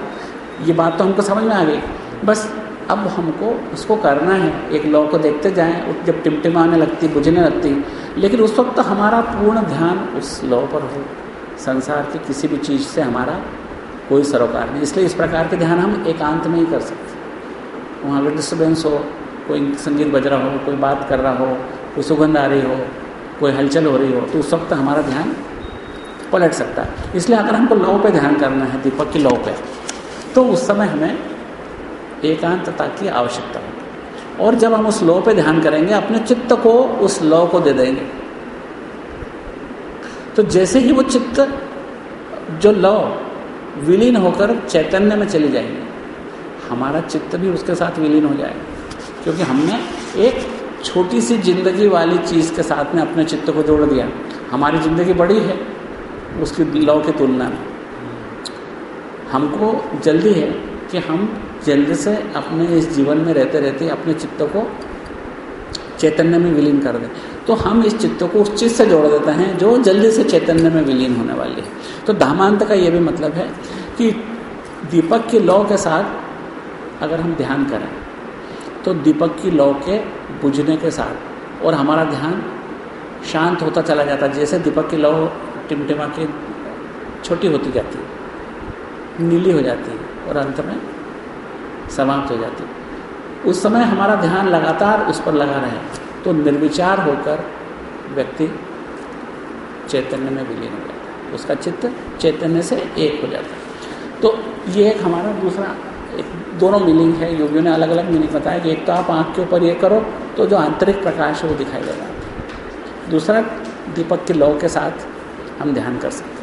ये बात तो हमको समझ में आ गई। बस अब हमको उसको करना है। एक लॉ को देखते जाएँ जब टिमटिमाने लगती, बुझने लगती। लेकिन उस वक्त हमारा पूर्ण ध्यान उस लॉ पर हो। संसार की किसी भी चीज़ से हमारा कोई सरोकार नहीं। इसलिए इस प्रकार के ध्यान हम एकांत में ही कर सकते वहाँ अगर डिस्टर्बेंस हो, कोई संगीत बज रहा हो, कोई बात कर रहा हो, कोई सुगंध आ रही हो, कोई हलचल हो रही हो तो उस वक्त हमारा ध्यान पलट सकता है। इसलिए अगर हमको लौ पे ध्यान करना है, दीपक की लौ पे तो उस समय हमें एकांतता की आवश्यकता होगी और जब हम उस लौ पे ध्यान करेंगे, अपने चित्त को उस लौ को दे देंगे। तो जैसे ही वो चित्त, जो लौ, विलीन होकर चैतन्य में चली जाएँगे, हमारा चित्त भी उसके साथ विलीन हो जाएगा। क्योंकि हमने एक छोटी सी ज़िंदगी वाली चीज़ के साथ में अपने चित्त को जोड़ दिया। हमारी ज़िंदगी बड़ी है, उसकी लौ की तुलना में। हमको जल्दी है कि हम जल्दी से अपने इस जीवन में रहते रहते अपने चित्त को चैतन्य में विलीन कर दें। तो हम इस चित्त को उस चीज़ से जोड़ देते हैं जो जल्दी से चैतन्य में विलीन होने वाली है। तो धामांत का ये भी मतलब है कि दीपक की लौ के साथ अगर हम ध्यान करें तो दीपक की लौ के बुझने के साथ और हमारा ध्यान शांत होता चला जाता है। जैसे दीपक की लौ टिमटिमा की छोटी होती जाती है, नीली हो जाती है और अंत में समाप्त हो जाती। उस समय हमारा ध्यान लगातार उस पर लगा रहे। तो निर्विचार होकर व्यक्ति चैतन्य में विलीन हो जाता है। उसका चित्त चैतन्य से एक हो जाता है। तो ये एक हमारा दूसरा एक दोनों मीनिंग है। योगियों ने अलग अलग मीनिंग बताया कि एक तो आप आँख के ऊपर ये करो तो जो आंतरिक प्रकाश है वो दिखाई देगा। दूसरा दीपक के लौ के साथ हम ध्यान कर सकते हैं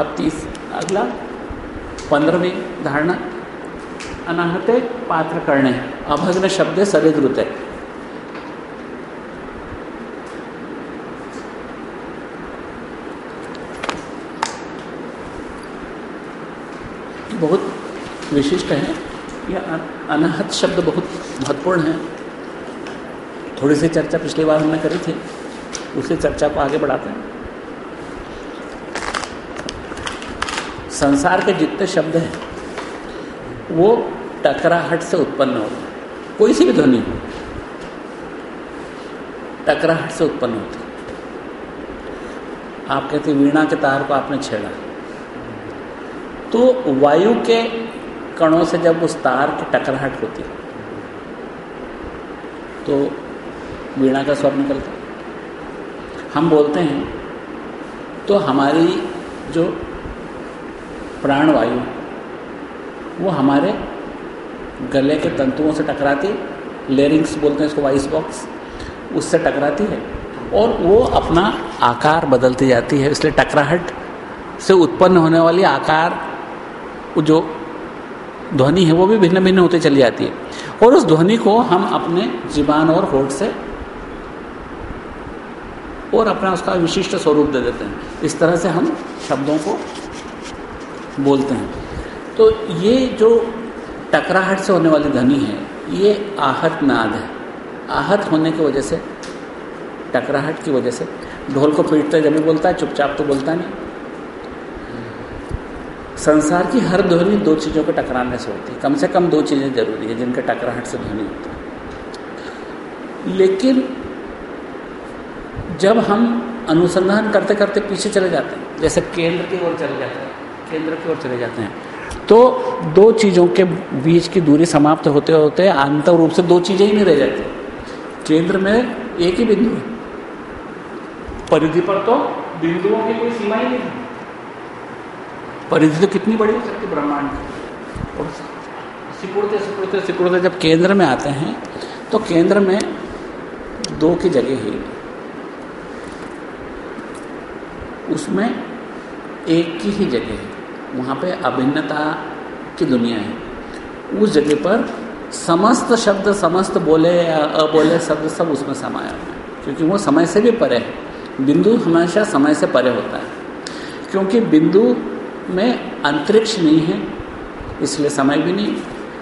अब तीस अगला, पंद्रहवीं धारणा, अनाहते पात्र करने अभग्न शब्द सरिद्रुत है बहुत विशिष्ट है यह अनाहत शब्द बहुत महत्वपूर्ण है। थोड़ी सी चर्चा पिछली बार हमने करी थी, उसी चर्चा को आगे बढ़ाते हैं। संसार के जितने शब्द हैं, वो टकराहट से उत्पन्न होते कोई सी भी ध्वनि हो, टकराहट से उत्पन्न होती आप कहते वीणा के तार को आपने छेड़ा। तो वायु के कणों से जब उस तार की टकराहट होती है तो वीणा का स्वर निकलता हम बोलते हैं तो हमारी जो प्राणवायु, वो हमारे गले के तंतुओं से टकराती लेरिंग्स बोलते हैं इसको वॉइस बॉक्स उससे टकराती है और वो अपना आकार बदलती जाती है, इसलिए टकराहट से उत्पन्न होने वाली आकार जो ध्वनि है, वो भी भिन्न भिन्न होती चली जाती है। और उस ध्वनि को हम अपने जीवान और होठ से और अपना उसका विशिष्ट स्वरूप दे देते हैं। इस तरह से हम शब्दों को बोलते हैं। तो ये जो टकराहट से होने वाली ध्वनि है, ये आहत नाद है। आहत होने की वजह से, टकराहट की वजह से, ढोल को पीटते जब भी बोलता है, चुपचाप तो बोलता नहीं। संसार की हर ध्वनि दो चीज़ों के टकराने से होती है। कम से कम दो चीज़ें ज़रूरी है जिनके टकराहट से ध्वनि होती है। लेकिन जब हम अनुसंधान करते करते पीछे चले जाते हैं, जैसे केंद्र की ओर चले जाते हैं केंद्र की ओर चले जाते हैं। तो दो चीज़ों के बीच की दूरी समाप्त होते होते आंतर रूप से दो चीज़ें ही नहीं रह जाती। केंद्र में एक ही बिंदु है। परिधि पर तो बिंदुओं की कोई सीमा ही नहीं परिधि तो कितनी बड़ी हो सकती ब्रह्मांड की। और सिकुड़ते सिकुड़ते सिकुड़ते जब केंद्र में आते हैं तो केंद्र में दो की जगह ही। उसमें एक की ही जगह है। वहाँ पे अभिन्नता की दुनिया है। उस जगह पर समस्त शब्द समस्त बोले या अबोले शब्द सब उसमें समाया हुआ है। क्योंकि वो समय से भी परे है। बिंदु हमेशा समय से परे होता है। क्योंकि बिंदु में अंतरिक्ष नहीं है, इसलिए समय भी नहीं।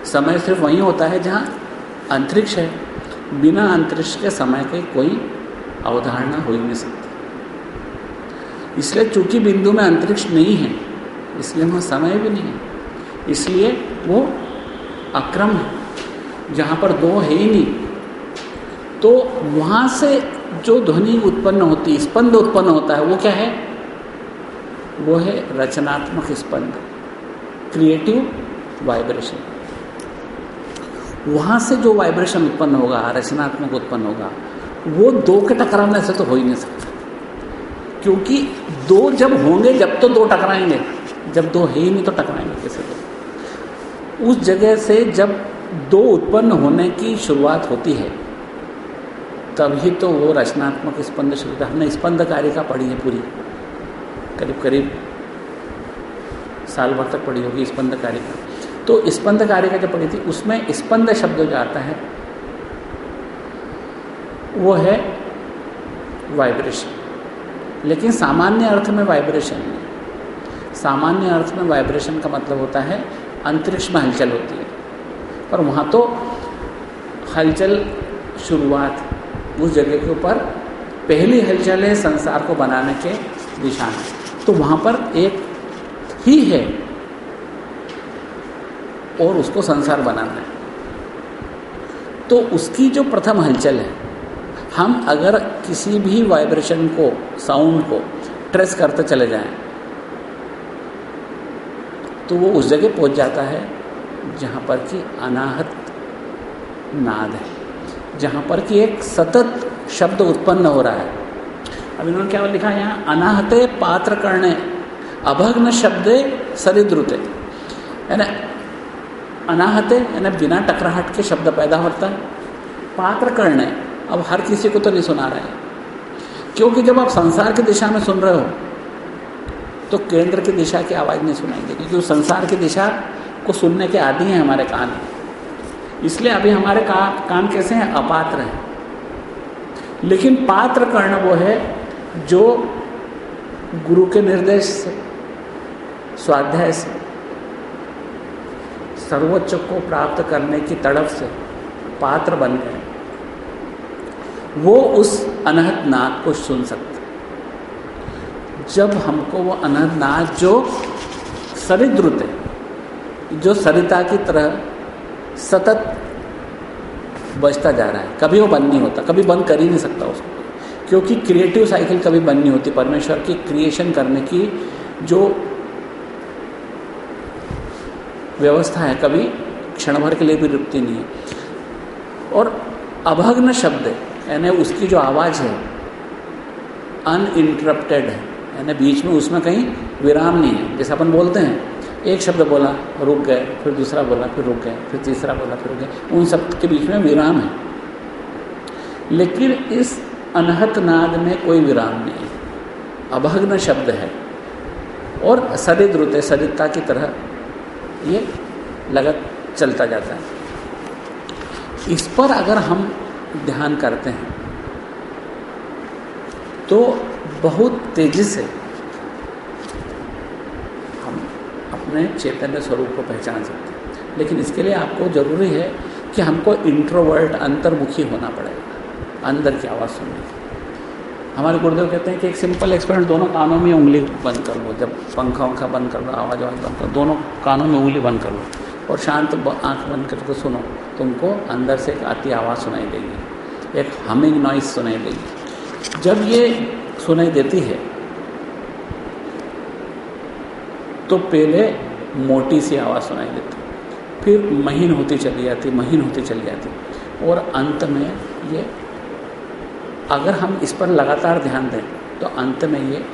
समय सिर्फ़ वहीं होता है जहाँ अंतरिक्ष है। बिना अंतरिक्ष के समय की कोई अवधारणा हो ही नहीं सकती। इसलिए चूँकि बिंदु में अंतरिक्ष नहीं है इसलिए वहाँ समय भी नहीं है। इसलिए वो अक्रम है, जहाँ पर दो है ही नहीं। तो वहाँ से जो ध्वनि उत्पन्न होती है, स्पंद उत्पन्न होता है, वो क्या है? वो है रचनात्मक स्पंद क्रिएटिव वाइब्रेशन वहाँ से जो वाइब्रेशन उत्पन्न होगा, रचनात्मक उत्पन्न होगा, वो दो के टकराने से तो हो ही नहीं सकता। क्योंकि दो जब होंगे, जब तो दो टकराएँगे। जब दो है ही नहीं तो टकराएँगे कैसे दो उस जगह से जब दो उत्पन्न होने की शुरुआत होती है, तभी तो वो रचनात्मक स्पंद शुरू हमने स्पंद कारिका पढ़ी है पूरी। करीब करीब साल भर तक पढ़ी होगी स्पंद कारिका तो स्पंद कारिका जो पढ़ी थी, उसमें स्पंद शब्द जो आता है, वो है वाइब्रेशन लेकिन सामान्य अर्थ में वाइब्रेशन नहीं सामान्य अर्थ में वाइब्रेशन का मतलब होता है अंतरिक्ष में हलचल होती है। पर वहाँ तो हलचल शुरुआत उस जगह के ऊपर पहली हलचल है संसार को बनाने के दिशा में तो वहाँ पर एक ही है और उसको संसार बनाना है। तो उसकी जो प्रथम हलचल है, हम अगर किसी भी वाइब्रेशन को साउंड को ट्रेस करते चले जाएँ तो वो उस जगह पहुँच जाता है जहाँ पर कि अनाहत नाद है, जहाँ पर कि एक सतत शब्द उत्पन्न हो रहा है। अब इन्होंने क्या लिखा है यहाँ? अनाहते पात्र करने अभग्न शब्द सरिद्रुते। यानी अनाहते, यानी बिना टकराहट के शब्द पैदा होता है। पात्र करने अब हर किसी को तो नहीं सुना रहे क्योंकि जब आप संसार की दिशा में सुन रहे हो तो केंद्र की दिशा की आवाज़ नहीं सुनाएँगे क्योंकि संसार की दिशा को सुनने के आदि हैं हमारे कान। इसलिए अभी हमारे का, कान कैसे हैं? अपात्र हैं। लेकिन पात्र कर्ण वो है जो गुरु के निर्देश से स्वाध्याय से सर्वोच्च को प्राप्त करने की तड़प से पात्र बन गए। वो उस अनहत नाद को सुन सकते जब हमको वो अनहत नाद जो सरिद्रुत है, जो सरिता की तरह सतत बचता जा रहा है, कभी वो बंद नहीं होता, कभी बंद कर ही नहीं सकता उसको, क्योंकि क्रिएटिव साइकिल कभी बंद नहीं होती, परमेश्वर की क्रिएशन करने की जो व्यवस्था है, कभी क्षण भर के लिए भी रुकती नहीं है। और अभग्न शब्द यानी उसकी जो आवाज़ है अनइंटरप्टेड है। यानी बीच में उसमें कहीं विराम नहीं है। जैसे अपन बोलते हैं, एक शब्द बोला, रुक गए, फिर दूसरा बोला, फिर रुक गए, फिर तीसरा बोला, फिर रुक गए, उन सब के बीच में विराम है। लेकिन इस अनहत नाद में कोई विराम नहीं है। अभग्न शब्द है। और सरिद रुते सरिदता की तरह ये लगत चलता जाता है। इस पर अगर हम ध्यान करते हैं तो बहुत तेज़ी से हम अपने चैतन्य स्वरूप को पहचान सकते हैं। लेकिन इसके लिए आपको ज़रूरी है कि हमको इंट्रोवर्ट अंतर्मुखी होना पड़ेगा अंदर की आवाज़ सुनने की। हमारे गुरुदेव कहते हैं कि एक सिंपल एक्सपेरिमेंट दोनों कानों में उंगली बंद कर लो। जब पंखा वंखा बंद कर लो, आवाज़ आवाज़ बंद कर दोनों कानों में उंगली बंद कर लो और शांत आँख बंद करके सुनो, तुमको अंदर से एक आती आवाज़ सुनाई देगी, एक हमिंग नॉइस सुनाई देगी। जब ये सुनाई देती है। तो पहले मोटी सी आवाज़ सुनाई देती। फिर महीन होती चली जाती, महीन होती चली जाती। और अंत में ये, अगर हम इस पर लगातार ध्यान दें तो अंत में ये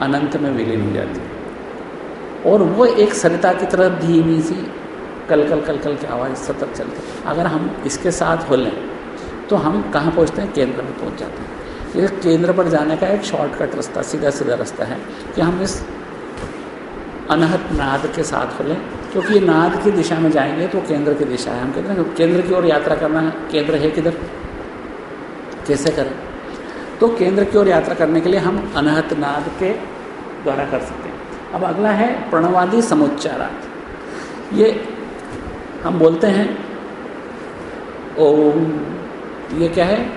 अनंत में विलीन हो जाती। और वो एक सरिता की तरह धीमी सी कल कल कल कल की आवाज़ सतत चलती। अगर हम इसके साथ हो लें तो हम कहाँ पहुँचते हैं? केंद्र में पहुँच जाते हैं। ये केंद्र पर जाने का एक शॉर्टकट रास्ता सीधा सीधा रास्ता है कि हम इस अनहत नाद के साथ हो लें क्योंकि ये नाद की दिशा में जाएँगे तो केंद्र की दिशा है। हम कहते हैं, केंद्र की ओर यात्रा करना है, केंद्र है किधर? कैसे करें? तो केंद्र की ओर यात्रा करने के लिए हम अनहत नाद के द्वारा कर सकते हैं। अब अगला है प्रणवादी समुच्चारात। ये हम बोलते हैं, ओम, ये क्या है?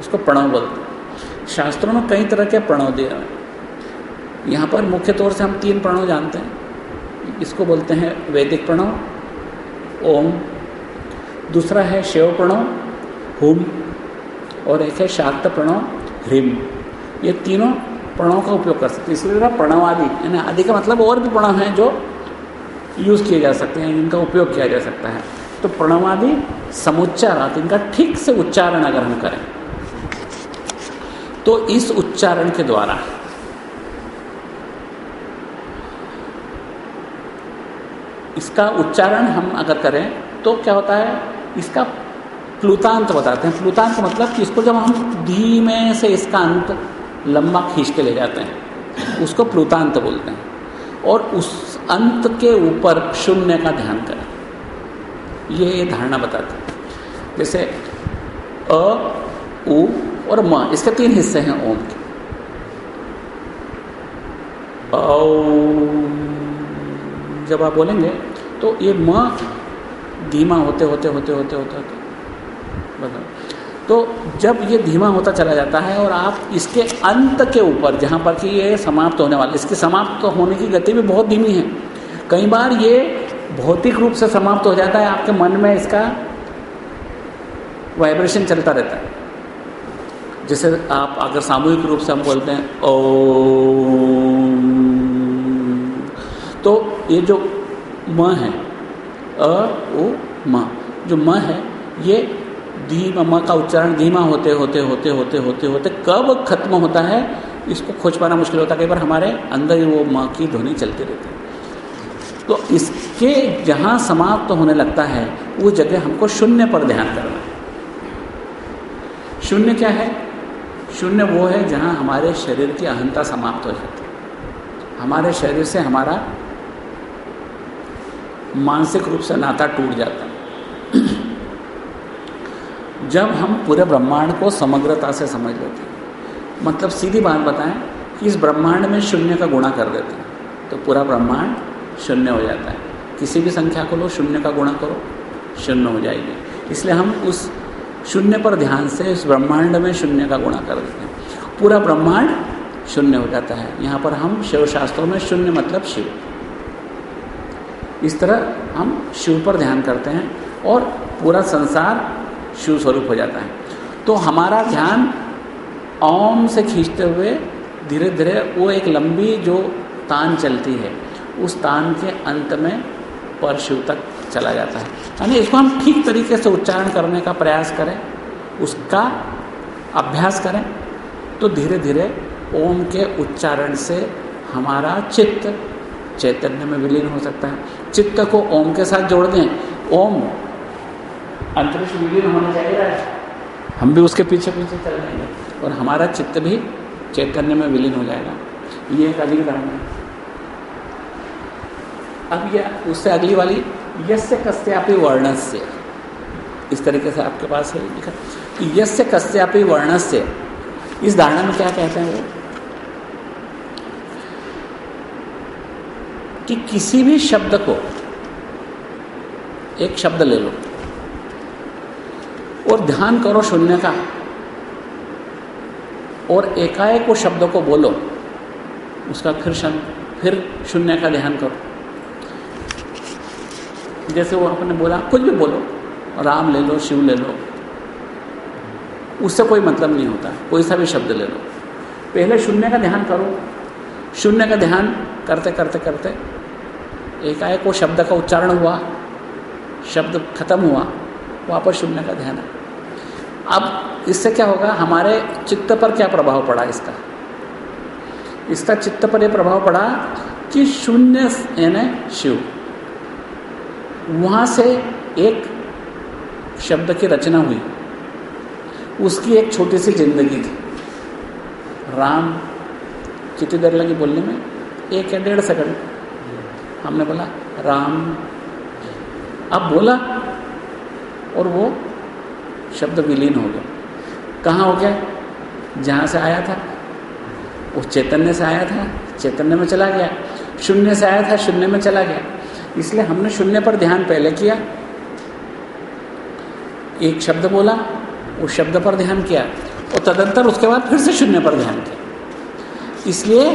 उसको प्रणव बोलते हैं। शास्त्रों में कई तरह के प्रणव दिए हैं। यहाँ पर मुख्य तौर से हम तीन प्रणव जानते हैं। इसको बोलते हैं वैदिक प्रणव, ओम। दूसरा है शिव प्रणव, हुम। और एक है शाक्त प्रणव, ह्रीम। ये तीनों प्रणव का उपयोग कर सकते हैं। इसलिए प्रणव आदि, यानी आदि का मतलब और भी प्रणव हैं जो यूज़ किए जा सकते हैं इनका उपयोग किया जा सकता है। तो प्रणवादि समुच्चारात इनका ठीक से उच्चारण अगर हम करें तो इस उच्चारण के द्वारा इसका उच्चारण हम अगर करें तो क्या होता है? इसका प्लुतांत बताते हैं। प्लुतांत मतलब कि इसको जब हम धीमे से इसका अंत, लंबा खींच के ले जाते हैं, उसको प्लुतांत बोलते हैं और उस अंत के ऊपर शून्य का ध्यान करें। ये धारणा बताते हैं। जैसे अ, उ और म, इसके तीन हिस्से हैं ओम के। जब आप बोलेंगे तो ये म धीमा होते होते होते होते होते होते। बताओ। तो जब ये धीमा होता चला जाता है और आप इसके अंत के ऊपर, जहाँ पर कि ये समाप्त होने वाला, इसकी समाप्त होने की गति भी बहुत धीमी है। कई बार ये भौतिक रूप से समाप्त हो जाता है, आपके मन में इसका वाइब्रेशन चलता रहता है। जैसे आप अगर सामूहिक रूप से हम बोलते हैं ओ तो ये जो म है, अ ओ म, जो म है, ये धीमा, म का उच्चारण धीमा होते होते होते होते होते होते कब खत्म होता है, इसको खोज पाना मुश्किल होता है। कई बार हमारे अंदर ही वो माँ की ध्वनि चलती रहती है। तो इसके जहाँ समाप्त तो होने लगता है, वो जगह हमको शून्य पर ध्यान करना है। शून्य क्या है? शून्य वो है जहाँ हमारे शरीर की अहंता समाप्त हो जाती है। हमारे शरीर से हमारा मानसिक रूप से नाता टूट जाता है। जब हम पूरे ब्रह्मांड को समग्रता से समझ लेते हैं मतलब सीधी बात बताएँ कि इस ब्रह्मांड में शून्य का गुणा कर देते हैं तो पूरा ब्रह्मांड शून्य हो जाता है। किसी भी संख्या को लो, शून्य का गुणा करो, शून्य हो जाएगी। इसलिए हम उस शून्य पर ध्यान से उस ब्रह्मांड में शून्य का गुणा कर देते हैं। पूरा ब्रह्मांड शून्य हो जाता है। यहाँ पर हम शिव शास्त्रों में शून्य मतलब शिव। इस तरह हम शिव पर ध्यान करते हैं और पूरा संसार शिव स्वरूप हो जाता है। तो हमारा ध्यान ओम से खींचते हुए धीरे धीरे वो एक लंबी जो तान चलती है, उस तान के अंत में परशिव तक चला जाता है। यानी इसको हम ठीक तरीके से उच्चारण करने का प्रयास करें, उसका अभ्यास करें तो धीरे धीरे ओम के उच्चारण से हमारा चित्त चैतन्य में विलीन हो सकता है। चित्त को ओम के साथ जोड़ दें। ओम अंतरिक्ष विलीन होने चाहिए हम भी उसके पीछे पीछे चल जाएँगे और हमारा चित्त भी चैतन्य में विलीन हो जाएगा। ये एक अगली धारणा है। अब यह उससे अगली वाली यस्य कस्यापि वर्णस्य। इस तरीके से आपके पास है, लिखा। कि यस्य कस्यापि वर्णस्य। इस धारणा में क्या कहते हैं वो? कि किसी भी शब्द को, एक शब्द ले लो और ध्यान करो शून्य का। और एकाएक वो शब्द को बोलो, उसका फिर फिर शून्य का ध्यान करो। जैसे वो आपने बोला, कुछ भी बोलो, राम ले लो, शिव ले लो। उससे कोई मतलब नहीं होता। कोई सा भी शब्द ले लो। पहले शून्य का ध्यान करो। शून्य का ध्यान करते करते करते एकाएक वो शब्द का उच्चारण हुआ, शब्द खत्म हुआ, वापस शून्य का ध्यान। है अब इससे क्या होगा? हमारे चित्त पर क्या प्रभाव पड़ा इसका? इसका चित्त पर यह प्रभाव पड़ा कि शून्य यानी शिव। वहाँ से एक शब्द की रचना हुई। उसकी एक छोटी सी ज़िंदगी थी। राम, कितनी देर लगी बोलने में? एक या डेढ़ सेकंड। हमने बोला, राम। अब बोला, और वो शब्द विलीन हो गया। कहाँ हो गया? जहाँ से आया था। वो चैतन्य से आया था। चैतन्य में चला गया। शून्य से आया था, शून्य में चला गया। इसलिए हमने शून्य पर ध्यान पहले किया। एक शब्द बोला, उस शब्द पर ध्यान किया, और तदंतर उसके बाद फिर से शून्य पर ध्यान किया। इसलिए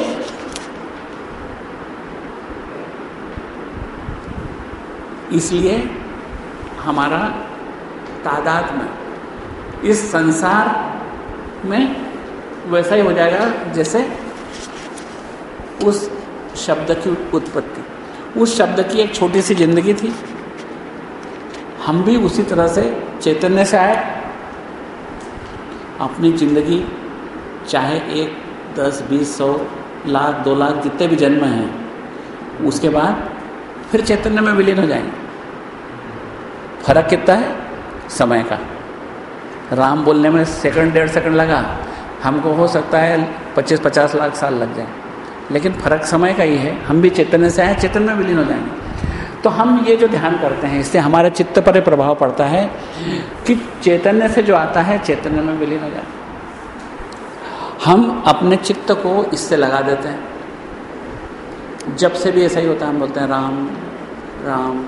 इसलिए हमारा तादाद में, इस संसार में वैसा ही हो जाएगा जैसे उस शब्द की उत्पत्ति। उस शब्द की एक छोटी सी ज़िंदगी थी। हम भी उसी तरह से चैतन्य से आए। अपनी ज़िंदगी, चाहे एक, दस, बीस, सौ, लाख, दो लाख, जितने भी जन्म हैं, उसके बाद फिर चैतन्य में विलीन हो जाएँगे। फ़र्क कितना है? समय का। राम बोलने में सेकंड, डेढ़ सेकंड लगा। हमको हो सकता है पच्चीस, पचास लाख साल लग जाए। लेकिन फ़र्क समय का ही है। हम भी चैतन्य से आए चैतन्य में विलीन हो जाएँगे। तो हम ये जो ध्यान करते हैं, इससे हमारे चित्त पर प्रभाव पड़ता है कि चैतन्य से जो आता है, चैतन्य में विलीन हो जाता है। हम अपने चित्त को इससे लगा देते हैं। जब से भी ऐसा ही होता है, हम बोलते हैं, राम राम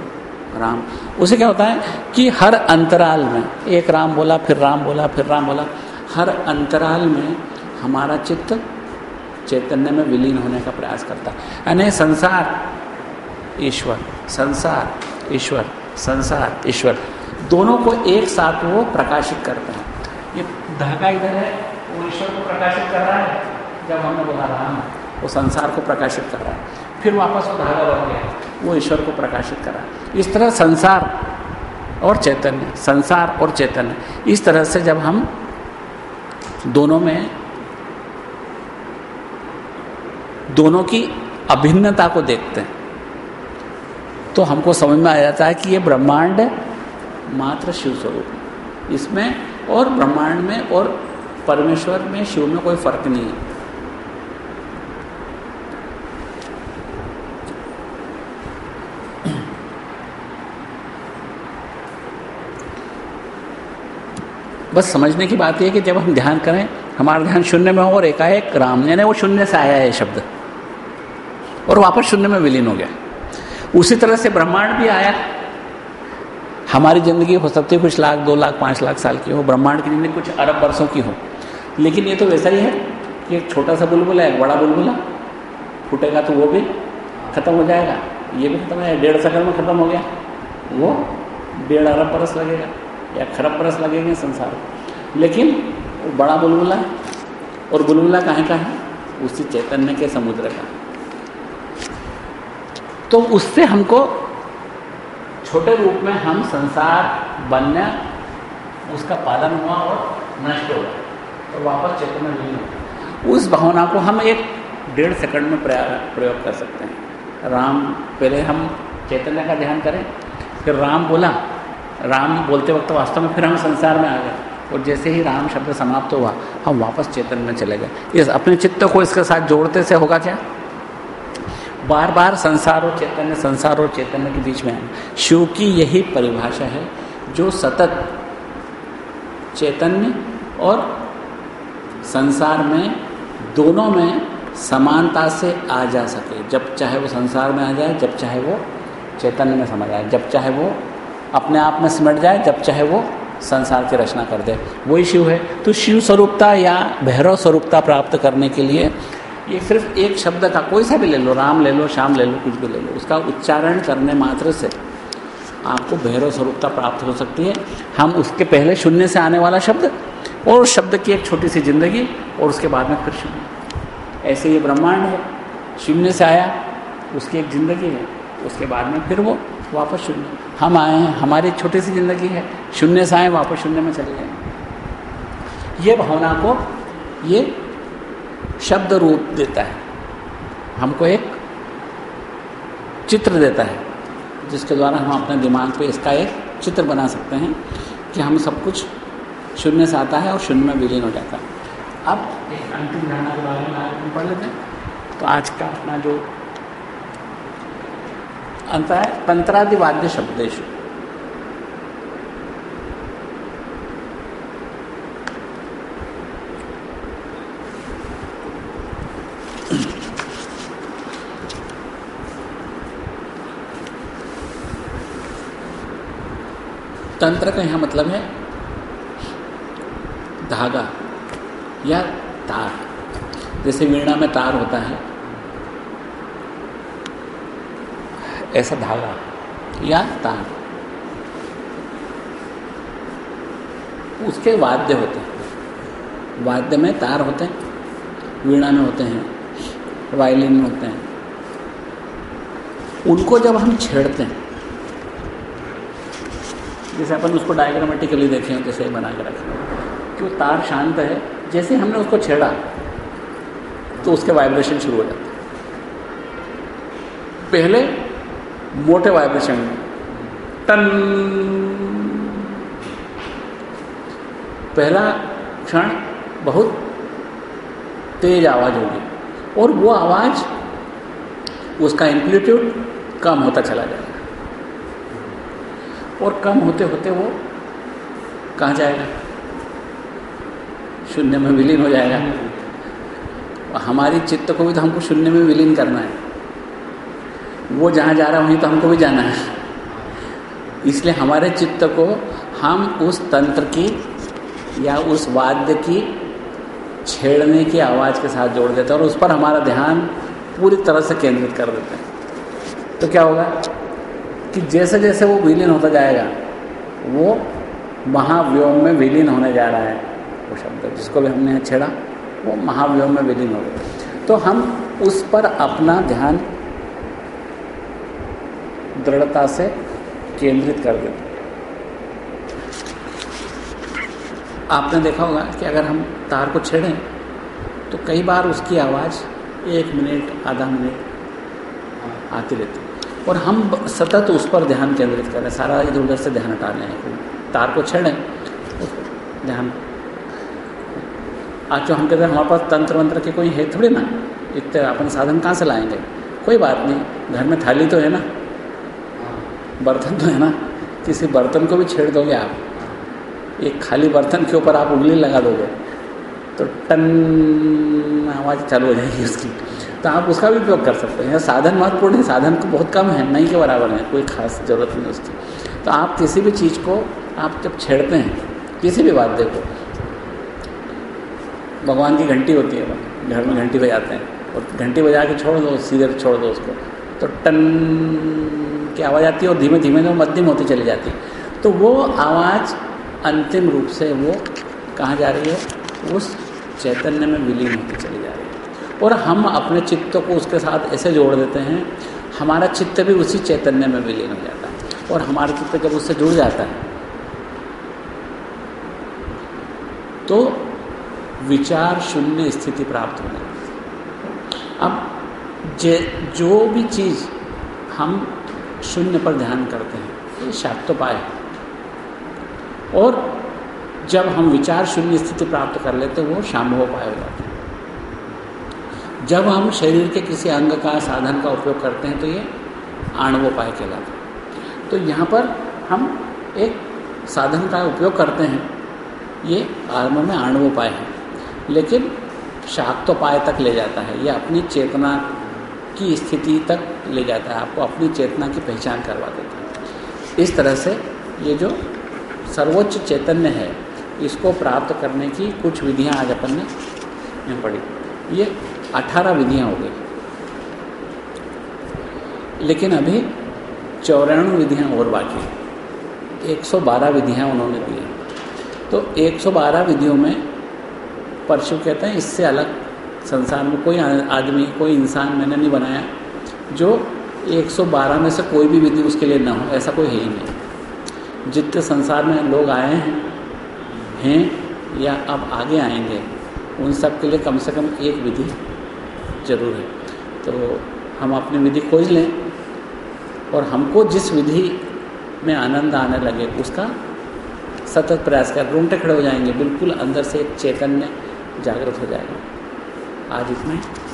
राम। उसे क्या होता है कि हर अंतराल में, एक राम बोला, फिर राम बोला, फिर राम बोला, हर अंतराल में हमारा चित्त चैतन्य में विलीन होने का प्रयास करता। है यानी संसार, ईश्वर संसार ईश्वर संसार, ईश्वर, दोनों को एक साथ वो प्रकाशित करता है। ये धागा इधर है, वो ईश्वर को प्रकाशित कर रहा है, जब हमने बोला राम, वो संसार को प्रकाशित कर रहा है। फिर वापस वो धागा बन गया, वो ईश्वर को प्रकाशित कर रहा है। इस तरह संसार और चैतन्य, संसार और चैतन्य, इस तरह से जब हम दोनों में दोनों की अभिन्नता को देखते हैं। तो हमको समझ में आ जाता है कि ये ब्रह्मांड मात्र शिव स्वरूप इसमें और ब्रह्मांड में और परमेश्वर में शिव में कोई फ़र्क नहीं है। बस समझने की बात यह कि जब हम ध्यान करें हमारा ध्यान शून्य में हो और एकाएक राम, यानी वो शून्य से आया है शब्द। और वापस शून्य में विलीन हो गया। उसी तरह से ब्रह्मांड भी आया। हमारी ज़िंदगी हो सकती है कुछ लाख, दो लाख, पाँच लाख साल की हो, ब्रह्मांड की ज़िंदगी कुछ अरब वर्षों की हो। लेकिन ये तो वैसा ही है कि एक छोटा सा बुलबुला, एक बड़ा बुलबुला, फूटेगा तो वो भी ख़त्म हो जाएगा। ये भी खत्म है, डेढ़ सेकंड में ख़त्म हो गया। वो डेढ़ अरब बरस लगेगा या खरब बरस लगेंगे संसार लेकिन वो बड़ा बुलबुला है और बुलबुला कहाँ का है? उसी चैतन्य के समुद्र का। तो उससे हमको छोटे रूप में हम संसार बनने उसका पालन हुआ और नष्ट हो गया और वापस चैतन्य नहीं हो उस भावना को हम एक डेढ़ सेकंड में प्रयोग कर सकते हैं। राम, पहले हम चैतन्य का ध्यान करें, फिर राम बोला। राम बोलते वक्त वास्तव में फिर हम संसार में आ गए। और जैसे ही राम शब्द समाप्त हुआ, हम वापस चेतन में चले गए। इस अपने चित्त को इसके साथ जोड़ते से होगा क्या? बार बार संसार और चैतन्य संसार और चैतन्य के बीच में शिव की यही परिभाषा है, जो सतत चैतन्य और संसार में, दोनों में समानता से आ जा सके। जब चाहे वो संसार में आ जाए, जब चाहे वो चैतन्य में समझ आए। जब चाहे वो अपने आप में सिमट जाए, जब चाहे वो संसार की रचना कर दे। वही शिव है। तो शिव स्वरूपता या भैरव स्वरूपता प्राप्त करने के लिए ये सिर्फ़ एक शब्द का कोई सा भी ले लो, राम ले लो, श्याम ले लो, कुछ भी ले लो, उसका उच्चारण करने मात्र से आपको भैरव स्वरूपता प्राप्त हो सकती है। हम उसके पहले शून्य से आने वाला शब्द और शब्द की एक छोटी सी ज़िंदगी और उसके बाद में फिर शून्य ऐसे ये ब्रह्मांड है। शून्य से आया, उसकी एक ज़िंदगी है, उसके बाद में फिर वो वापस शून्य। हम आए हैं, हमारी छोटी सी ज़िंदगी है। शून्य से आए, वापस शून्य में चले जाए ये भावना को, ये शब्द रूप देता है। हमको एक चित्र देता है, जिसके द्वारा हम अपने दिमाग पे इसका एक चित्र बना सकते हैं कि हम सब कुछ शून्य से आता है और शून्य में विलीन हो जाता है। अब एक अंतिम धारणा के बारे में पढ़ लेते हैं। तो आज का अपना जो अंत तंत्रादिवाद्य शब्देश तंत्र का यहाँ मतलब है, धागा या तार। जैसे वीणा में तार होता है ऐसा धागा। या तार उसके वाद्य होते हैं। वाद्य में तार होते हैं वीणा में होते हैं, वायलिन में होते हैं। उनको जब हम छेड़ते हैं, जैसे अपन उसको डायग्रामेटिकली देखें जैसे बना के रखें, कि वो तार शांत है, जैसे हमने उसको छेड़ा तो उसके वाइब्रेशन शुरू हो जाते पहले मोटे वाइब्रेशन। टन। पहला क्षण बहुत तेज आवाज़ होगी और वो आवाज़, उसका एम्पलीट्यूड कम होता चला जाएगा। और कम होते होते वो कहाँ जाएगा? शून्य में विलीन हो जाएगा। हमारी चित्त को भी तो हमको शून्य में विलीन करना है। वो जहाँ जा रहा है, वहीं तो हमको भी जाना है। इसलिए हमारे चित्त को हम उस तंत्र की या उस वाद्य की छेड़ने की आवाज़ के साथ जोड़ देते हैं और उस पर हमारा ध्यान पूरी तरह से केंद्रित कर देते हैं। तो क्या होगा कि जैसे जैसे वो विलीन होता जाएगा, वो महाव्योम में विलीन होने जा रहा है, वो शब्द जिसको भी हमने छेड़ा, वो महाव्योम में विलीन हो गया। तो हम उस पर अपना ध्यान दृढ़ता से केंद्रित कर देते आपने देखा होगा कि अगर हम तार को छेड़ें तो कई बार उसकी आवाज़ एक मिनट, आधा मिनट आती रहती और हम सतत उस पर ध्यान केंद्रित करें सारा इधर उधर से ध्यान हटा लें तार को छेड़ें ध्यान। आज जो हम कहते हैं, हमारे पास तंत्र वंत्र के कोई है थोड़ी ना। इतने अपन साधन कहाँ से लाएँगे? कोई बात नहीं। घर में थाली तो है ना। बर्तन तो है ना किसी बर्तन को भी छेड़ दोगे आप। एक खाली बर्तन के ऊपर आप उंगली लगा दोगे तो टन आवाज़ चालू हो जाएगी उसकी। तो आप उसका भी उपयोग कर सकते हैं। साधन महत्वपूर्ण है, साधन को बहुत कम है, नहीं के बराबर है, कोई खास ज़रूरत नहीं उसकी। तो आप किसी भी चीज़ को आप जब छेड़ते हैं, किसी भी वाद्य को भगवान की घंटी होती है, घर में घंटी बजाते हैं, और घंटी बजा के छोड़ दो, सीधे छोड़ दो उसको तो टन की आवाज़ आती है और धीमे धीमे वो मध्यम होती चली जाती है। तो वो आवाज़ अंतिम रूप से वो कहाँ जा रही है? उस चैतन्य में विलीन होती चली जा रही है। और हम अपने चित्त को उसके साथ ऐसे जोड़ देते हैं, हमारा चित्त भी उसी चैतन्य में विलीन हो जाता है। और हमारा चित्त जब उससे जुड़ जाता है तो विचार शून्य स्थिति प्राप्त होने अब जे, जो भी चीज़ हम शून्य पर ध्यान करते हैं। ये शाक्तोपाय है। और जब हम विचार शून्य स्थिति प्राप्त कर लेते हैं, वो शाम्भोपाय हो जाते हैं। जब हम शरीर के किसी अंग का साधन का उपयोग करते हैं तो ये आणवोपाय कहलाता है। तो यहाँ पर हम एक साधन का उपयोग करते हैं। ये आरंभ में आणवोपाय है। लेकिन शाक्तोपाय तक ले जाता है। ये अपनी चेतना की स्थिति तक ले जाता है, आपको अपनी चेतना की पहचान करवा देता है। इस तरह से ये जो सर्वोच्च चैतन्य है, इसको प्राप्त करने की कुछ विधियाँ आज अपन ने पढ़ी। ये अठारह विधियाँ हो गई। लेकिन अभी चौराणु विधियाँ और बाकी हैं। 112 विधियाँ उन्होंने दी हैं। तो 112 विधियों में, परशु कहते हैं, इससे अलग संसार में कोई आदमी, कोई इंसान मैंने नहीं बनाया, जो 112 में से कोई भी विधि उसके लिए ना हो, ऐसा कोई है ही नहीं। जितने संसार में लोग आए हैं हैं, या अब आगे आएँगे, उन सब के लिए कम से कम एक विधि ज़रूर है। तो हम अपनी विधि खोज लें, और हमको जिस विधि में आनंद आने लगे, उसका सतत प्रयास कर। रोंगटे खड़े हो जाएँगे, बिल्कुल अंदर से एक चैतन्य जागृत हो जाएगा। आज इसमें